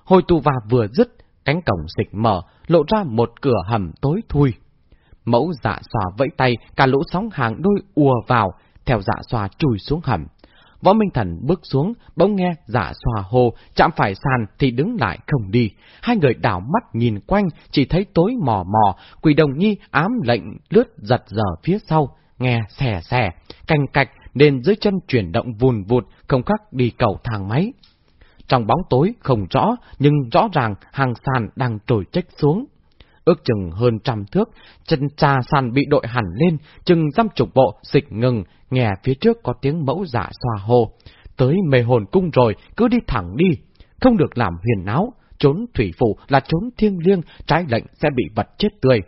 Hồi tù và vừa dứt, cánh cổng xịch mở, lộ ra một cửa hầm tối thui. Mẫu dạ xòa vẫy tay, cả lũ sóng hàng đôi ùa vào, theo dạ xòa chui xuống hầm. Võ Minh Thần bước xuống, bỗng nghe dạ xòa hồ, chạm phải sàn thì đứng lại không đi. Hai người đảo mắt nhìn quanh, chỉ thấy tối mò mò, quỷ đồng nhi ám lệnh lướt giật giờ phía sau, nghe xè xè, canh cạch, nên dưới chân chuyển động vùn vụt, không khác đi cầu thang máy. Trong bóng tối không rõ, nhưng rõ ràng hàng sàn đang trồi trách xuống. Ước chừng hơn trăm thước, chân cha sàn bị đội hẳn lên, chừng dăm chục bộ, dịch ngừng, nghe phía trước có tiếng mẫu giả xoa hồ. Tới mê hồn cung rồi, cứ đi thẳng đi, không được làm huyền náo, trốn thủy phủ là trốn thiêng liêng, trái lệnh sẽ bị vật chết tươi.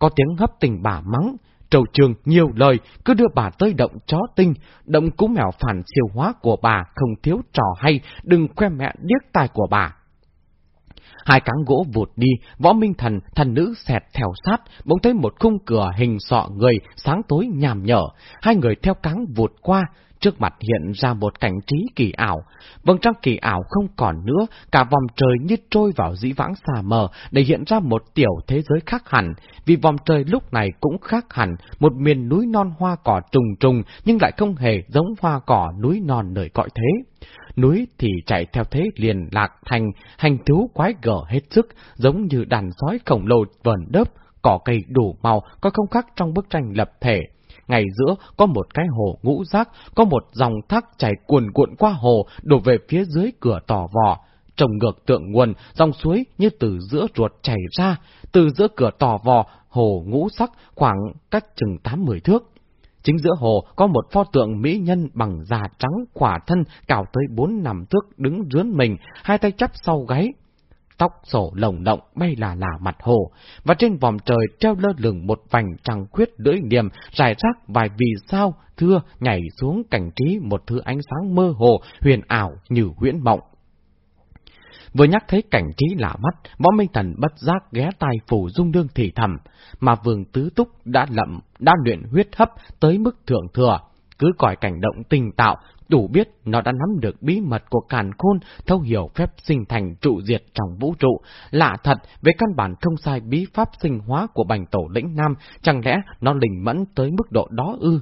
Có tiếng hấp tình bà mắng, Trầu trường nhiều lời, cứ đưa bà tới động chó tinh, động cú mèo phản siêu hóa của bà không thiếu trò hay, đừng khoe mẹ điếc tai của bà. Hai cáng gỗ vụt đi, võ minh thần, thần nữ xẹt theo sát, bỗng thấy một khung cửa hình sọ người, sáng tối nhàm nhở. Hai người theo cáng vụt qua, trước mặt hiện ra một cảnh trí kỳ ảo. Vầng trăng kỳ ảo không còn nữa, cả vòng trời như trôi vào dĩ vãng xa mờ, để hiện ra một tiểu thế giới khác hẳn. Vì vòng trời lúc này cũng khác hẳn, một miền núi non hoa cỏ trùng trùng, nhưng lại không hề giống hoa cỏ núi non nơi cõi thế. Núi thì chạy theo thế liền lạc thành, hành thú quái gở hết sức, giống như đàn sói khổng lồ vờn đớp, cỏ cây đủ màu, có không khác trong bức tranh lập thể. Ngày giữa có một cái hồ ngũ giác, có một dòng thác chảy cuồn cuộn qua hồ, đổ về phía dưới cửa tỏ vò. Trồng ngược tượng nguồn, dòng suối như từ giữa ruột chảy ra, từ giữa cửa tỏ vò, hồ ngũ sắc khoảng cách chừng tám mười thước. Chính giữa hồ có một pho tượng mỹ nhân bằng da trắng khỏa thân cào tới bốn nằm thước đứng rướn mình, hai tay chắp sau gáy, tóc sổ lồng động bay là là mặt hồ, và trên vòng trời treo lơ lửng một vành trăng khuyết lưỡi niềm, rải rác vài vì sao, thưa nhảy xuống cảnh trí một thứ ánh sáng mơ hồ, huyền ảo như huyễn mộng. Vừa nhắc thấy cảnh trí lạ mắt, võ minh thần bất giác ghé tai phủ dung đương thì thầm, mà vương tứ túc đã lậm, đã luyện huyết hấp tới mức thượng thừa. Cứ còi cảnh động tình tạo, đủ biết nó đã nắm được bí mật của càn khôn, thấu hiểu phép sinh thành trụ diệt trong vũ trụ. Lạ thật, về căn bản không sai bí pháp sinh hóa của bành tổ lĩnh nam, chẳng lẽ nó lình mẫn tới mức độ đó ư?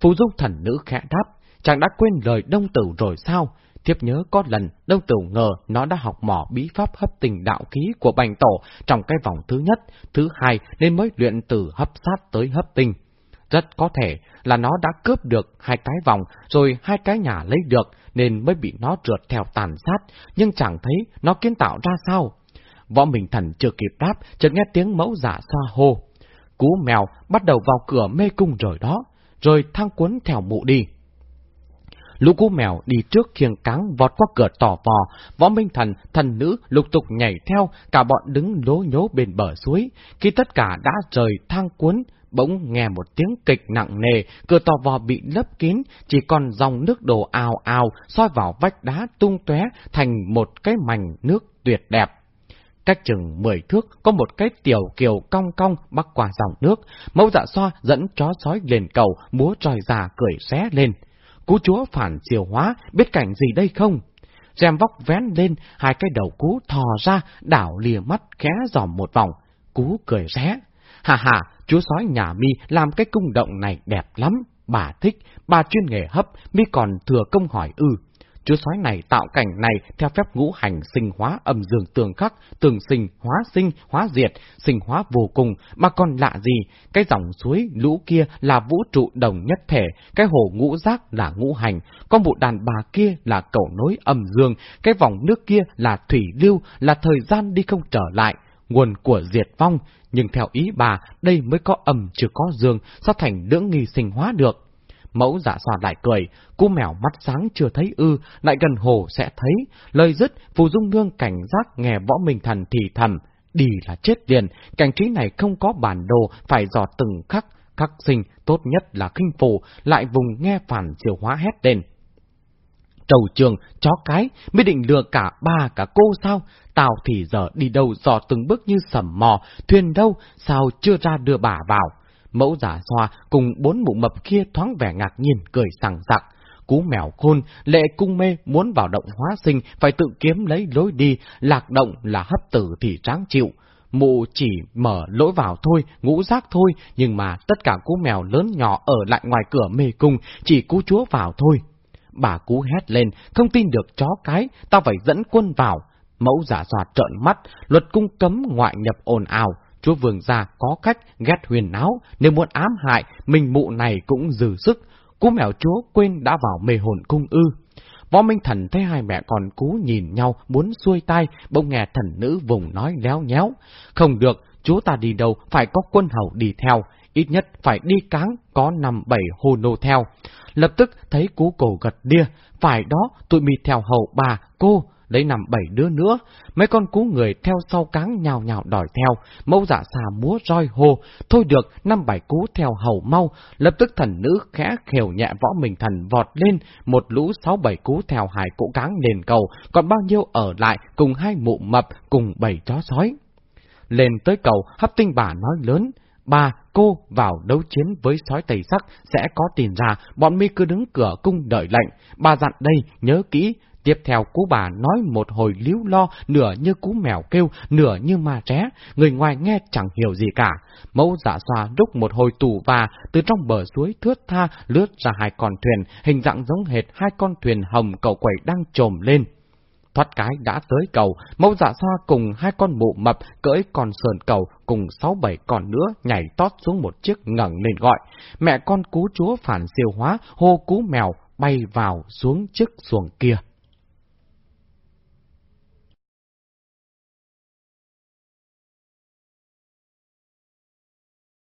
Phù dung thần nữ khẽ đáp, chẳng đã quên lời đông tử rồi sao? tiếp nhớ có lần, đông tử ngờ nó đã học mỏ bí pháp hấp tình đạo khí của bành tổ trong cái vòng thứ nhất, thứ hai nên mới luyện từ hấp sát tới hấp tình. Rất có thể là nó đã cướp được hai cái vòng, rồi hai cái nhà lấy được, nên mới bị nó trượt theo tàn sát, nhưng chẳng thấy nó kiến tạo ra sao. Võ Minh Thần chưa kịp đáp, chợt nghe tiếng mẫu giả xoa hô. Cú mèo bắt đầu vào cửa mê cung rồi đó, rồi thang cuốn theo mụ đi. Lũ cú mèo đi trước khiêng cáng vọt qua cửa tỏ vò, võ minh thần, thần nữ lục tục nhảy theo, cả bọn đứng lố nhố bên bờ suối. Khi tất cả đã rời thang cuốn, bỗng nghe một tiếng kịch nặng nề, cửa tò vò bị lấp kín, chỉ còn dòng nước đổ ào ào, soi vào vách đá tung tóe thành một cái mảnh nước tuyệt đẹp. Cách chừng mười thước, có một cái tiểu kiều cong cong bắc qua dòng nước, mẫu dạ xoa dẫn chó sói lên cầu, múa tròi già cười xé lên. Cú chúa phản chiều hóa, biết cảnh gì đây không? Xem vóc vén lên, hai cái đầu cú thò ra, đảo lìa mắt khẽ dòm một vòng. Cú cười ré. Hà hà, Chú sói nhà mi làm cái cung động này đẹp lắm, bà thích, bà chuyên nghề hấp, mi còn thừa công hỏi ư. Chú sói này tạo cảnh này theo phép ngũ hành sinh hóa âm dương tường khắc, tường sinh, hóa sinh, hóa diệt, sinh hóa vô cùng, mà còn lạ gì, cái dòng suối lũ kia là vũ trụ đồng nhất thể, cái hồ ngũ giác là ngũ hành, con vụ đàn bà kia là cầu nối âm dương, cái vòng nước kia là thủy lưu, là thời gian đi không trở lại, nguồn của diệt vong, nhưng theo ý bà, đây mới có âm chưa có dương, sao thành lưỡng nghi sinh hóa được. Mẫu giả soạn lại cười, cô mèo mắt sáng chưa thấy ư, lại gần hồ sẽ thấy. Lời dứt, phù dung nương cảnh giác nghe võ minh thần thì thầm, đi là chết liền, cảnh trí này không có bản đồ, phải dò từng khắc, khắc sinh, tốt nhất là kinh phù, lại vùng nghe phản siêu hóa hét lên. Trầu trường, chó cái, mới định lừa cả ba cả cô sao? Tao thì giờ đi đâu dò từng bước như sầm mò, thuyền đâu, sao chưa ra đưa bà vào? Mẫu giả xoa cùng bốn mụ mập kia thoáng vẻ ngạc nhiên, cười sảng sặc. Cú mèo khôn, lệ cung mê muốn vào động hóa sinh, phải tự kiếm lấy lối đi, lạc động là hấp tử thì tráng chịu. Mụ chỉ mở lối vào thôi, ngũ giác thôi, nhưng mà tất cả cú mèo lớn nhỏ ở lại ngoài cửa mê cung, chỉ cú chúa vào thôi. Bà cú hét lên, không tin được chó cái, tao phải dẫn quân vào. Mẫu giả soạt trợn mắt, luật cung cấm ngoại nhập ồn ào. Chúa vương gia có cách ghét huyền áo, nếu muốn ám hại, mình mụ này cũng dừ sức. Cú mèo chúa quên đã vào mê hồn cung ư. Võ Minh Thần thấy hai mẹ con cú nhìn nhau, muốn xuôi tay, bỗng nghe thần nữ vùng nói léo nhéo. Không được, chúa ta đi đâu, phải có quân hầu đi theo, ít nhất phải đi cáng, có năm bảy hồ nô theo. Lập tức thấy cú cổ gật đia, phải đó, tụi mì theo hầu bà, cô, lấy nằm bảy đứa nữa, mấy con cú người theo sau cáng nhào nhào đòi theo, mẫu dạ xà múa roi hô, thôi được, năm bảy cú theo hầu mau, lập tức thần nữ khẽ khều nhẹ võ mình thần vọt lên, một lũ sáu bảy cú theo hải cỗ cáng nền cầu, còn bao nhiêu ở lại cùng hai mụ mập cùng bảy chó sói. Lên tới cầu, hấp tinh bà nói lớn, ba, cô vào đấu chiến với sói tây sắc sẽ có tiền ra, bọn mi cứ đứng cửa cung đợi lệnh. Bà dặn đây, nhớ kỹ, Tiếp theo cú bà nói một hồi líu lo, nửa như cú mèo kêu, nửa như ma tré, người ngoài nghe chẳng hiểu gì cả. Mẫu giả xoa đúc một hồi tù và, từ trong bờ suối thướt tha lướt ra hai con thuyền, hình dạng giống hệt hai con thuyền hồng cầu quẩy đang trồm lên. Thoát cái đã tới cầu, mẫu dạ xoa cùng hai con mụ mập cưỡi con sườn cầu cùng sáu bảy con nữa nhảy tót xuống một chiếc ngẩng lên gọi. Mẹ con cú chúa phản siêu hóa hô cú mèo bay vào xuống chiếc xuồng kia.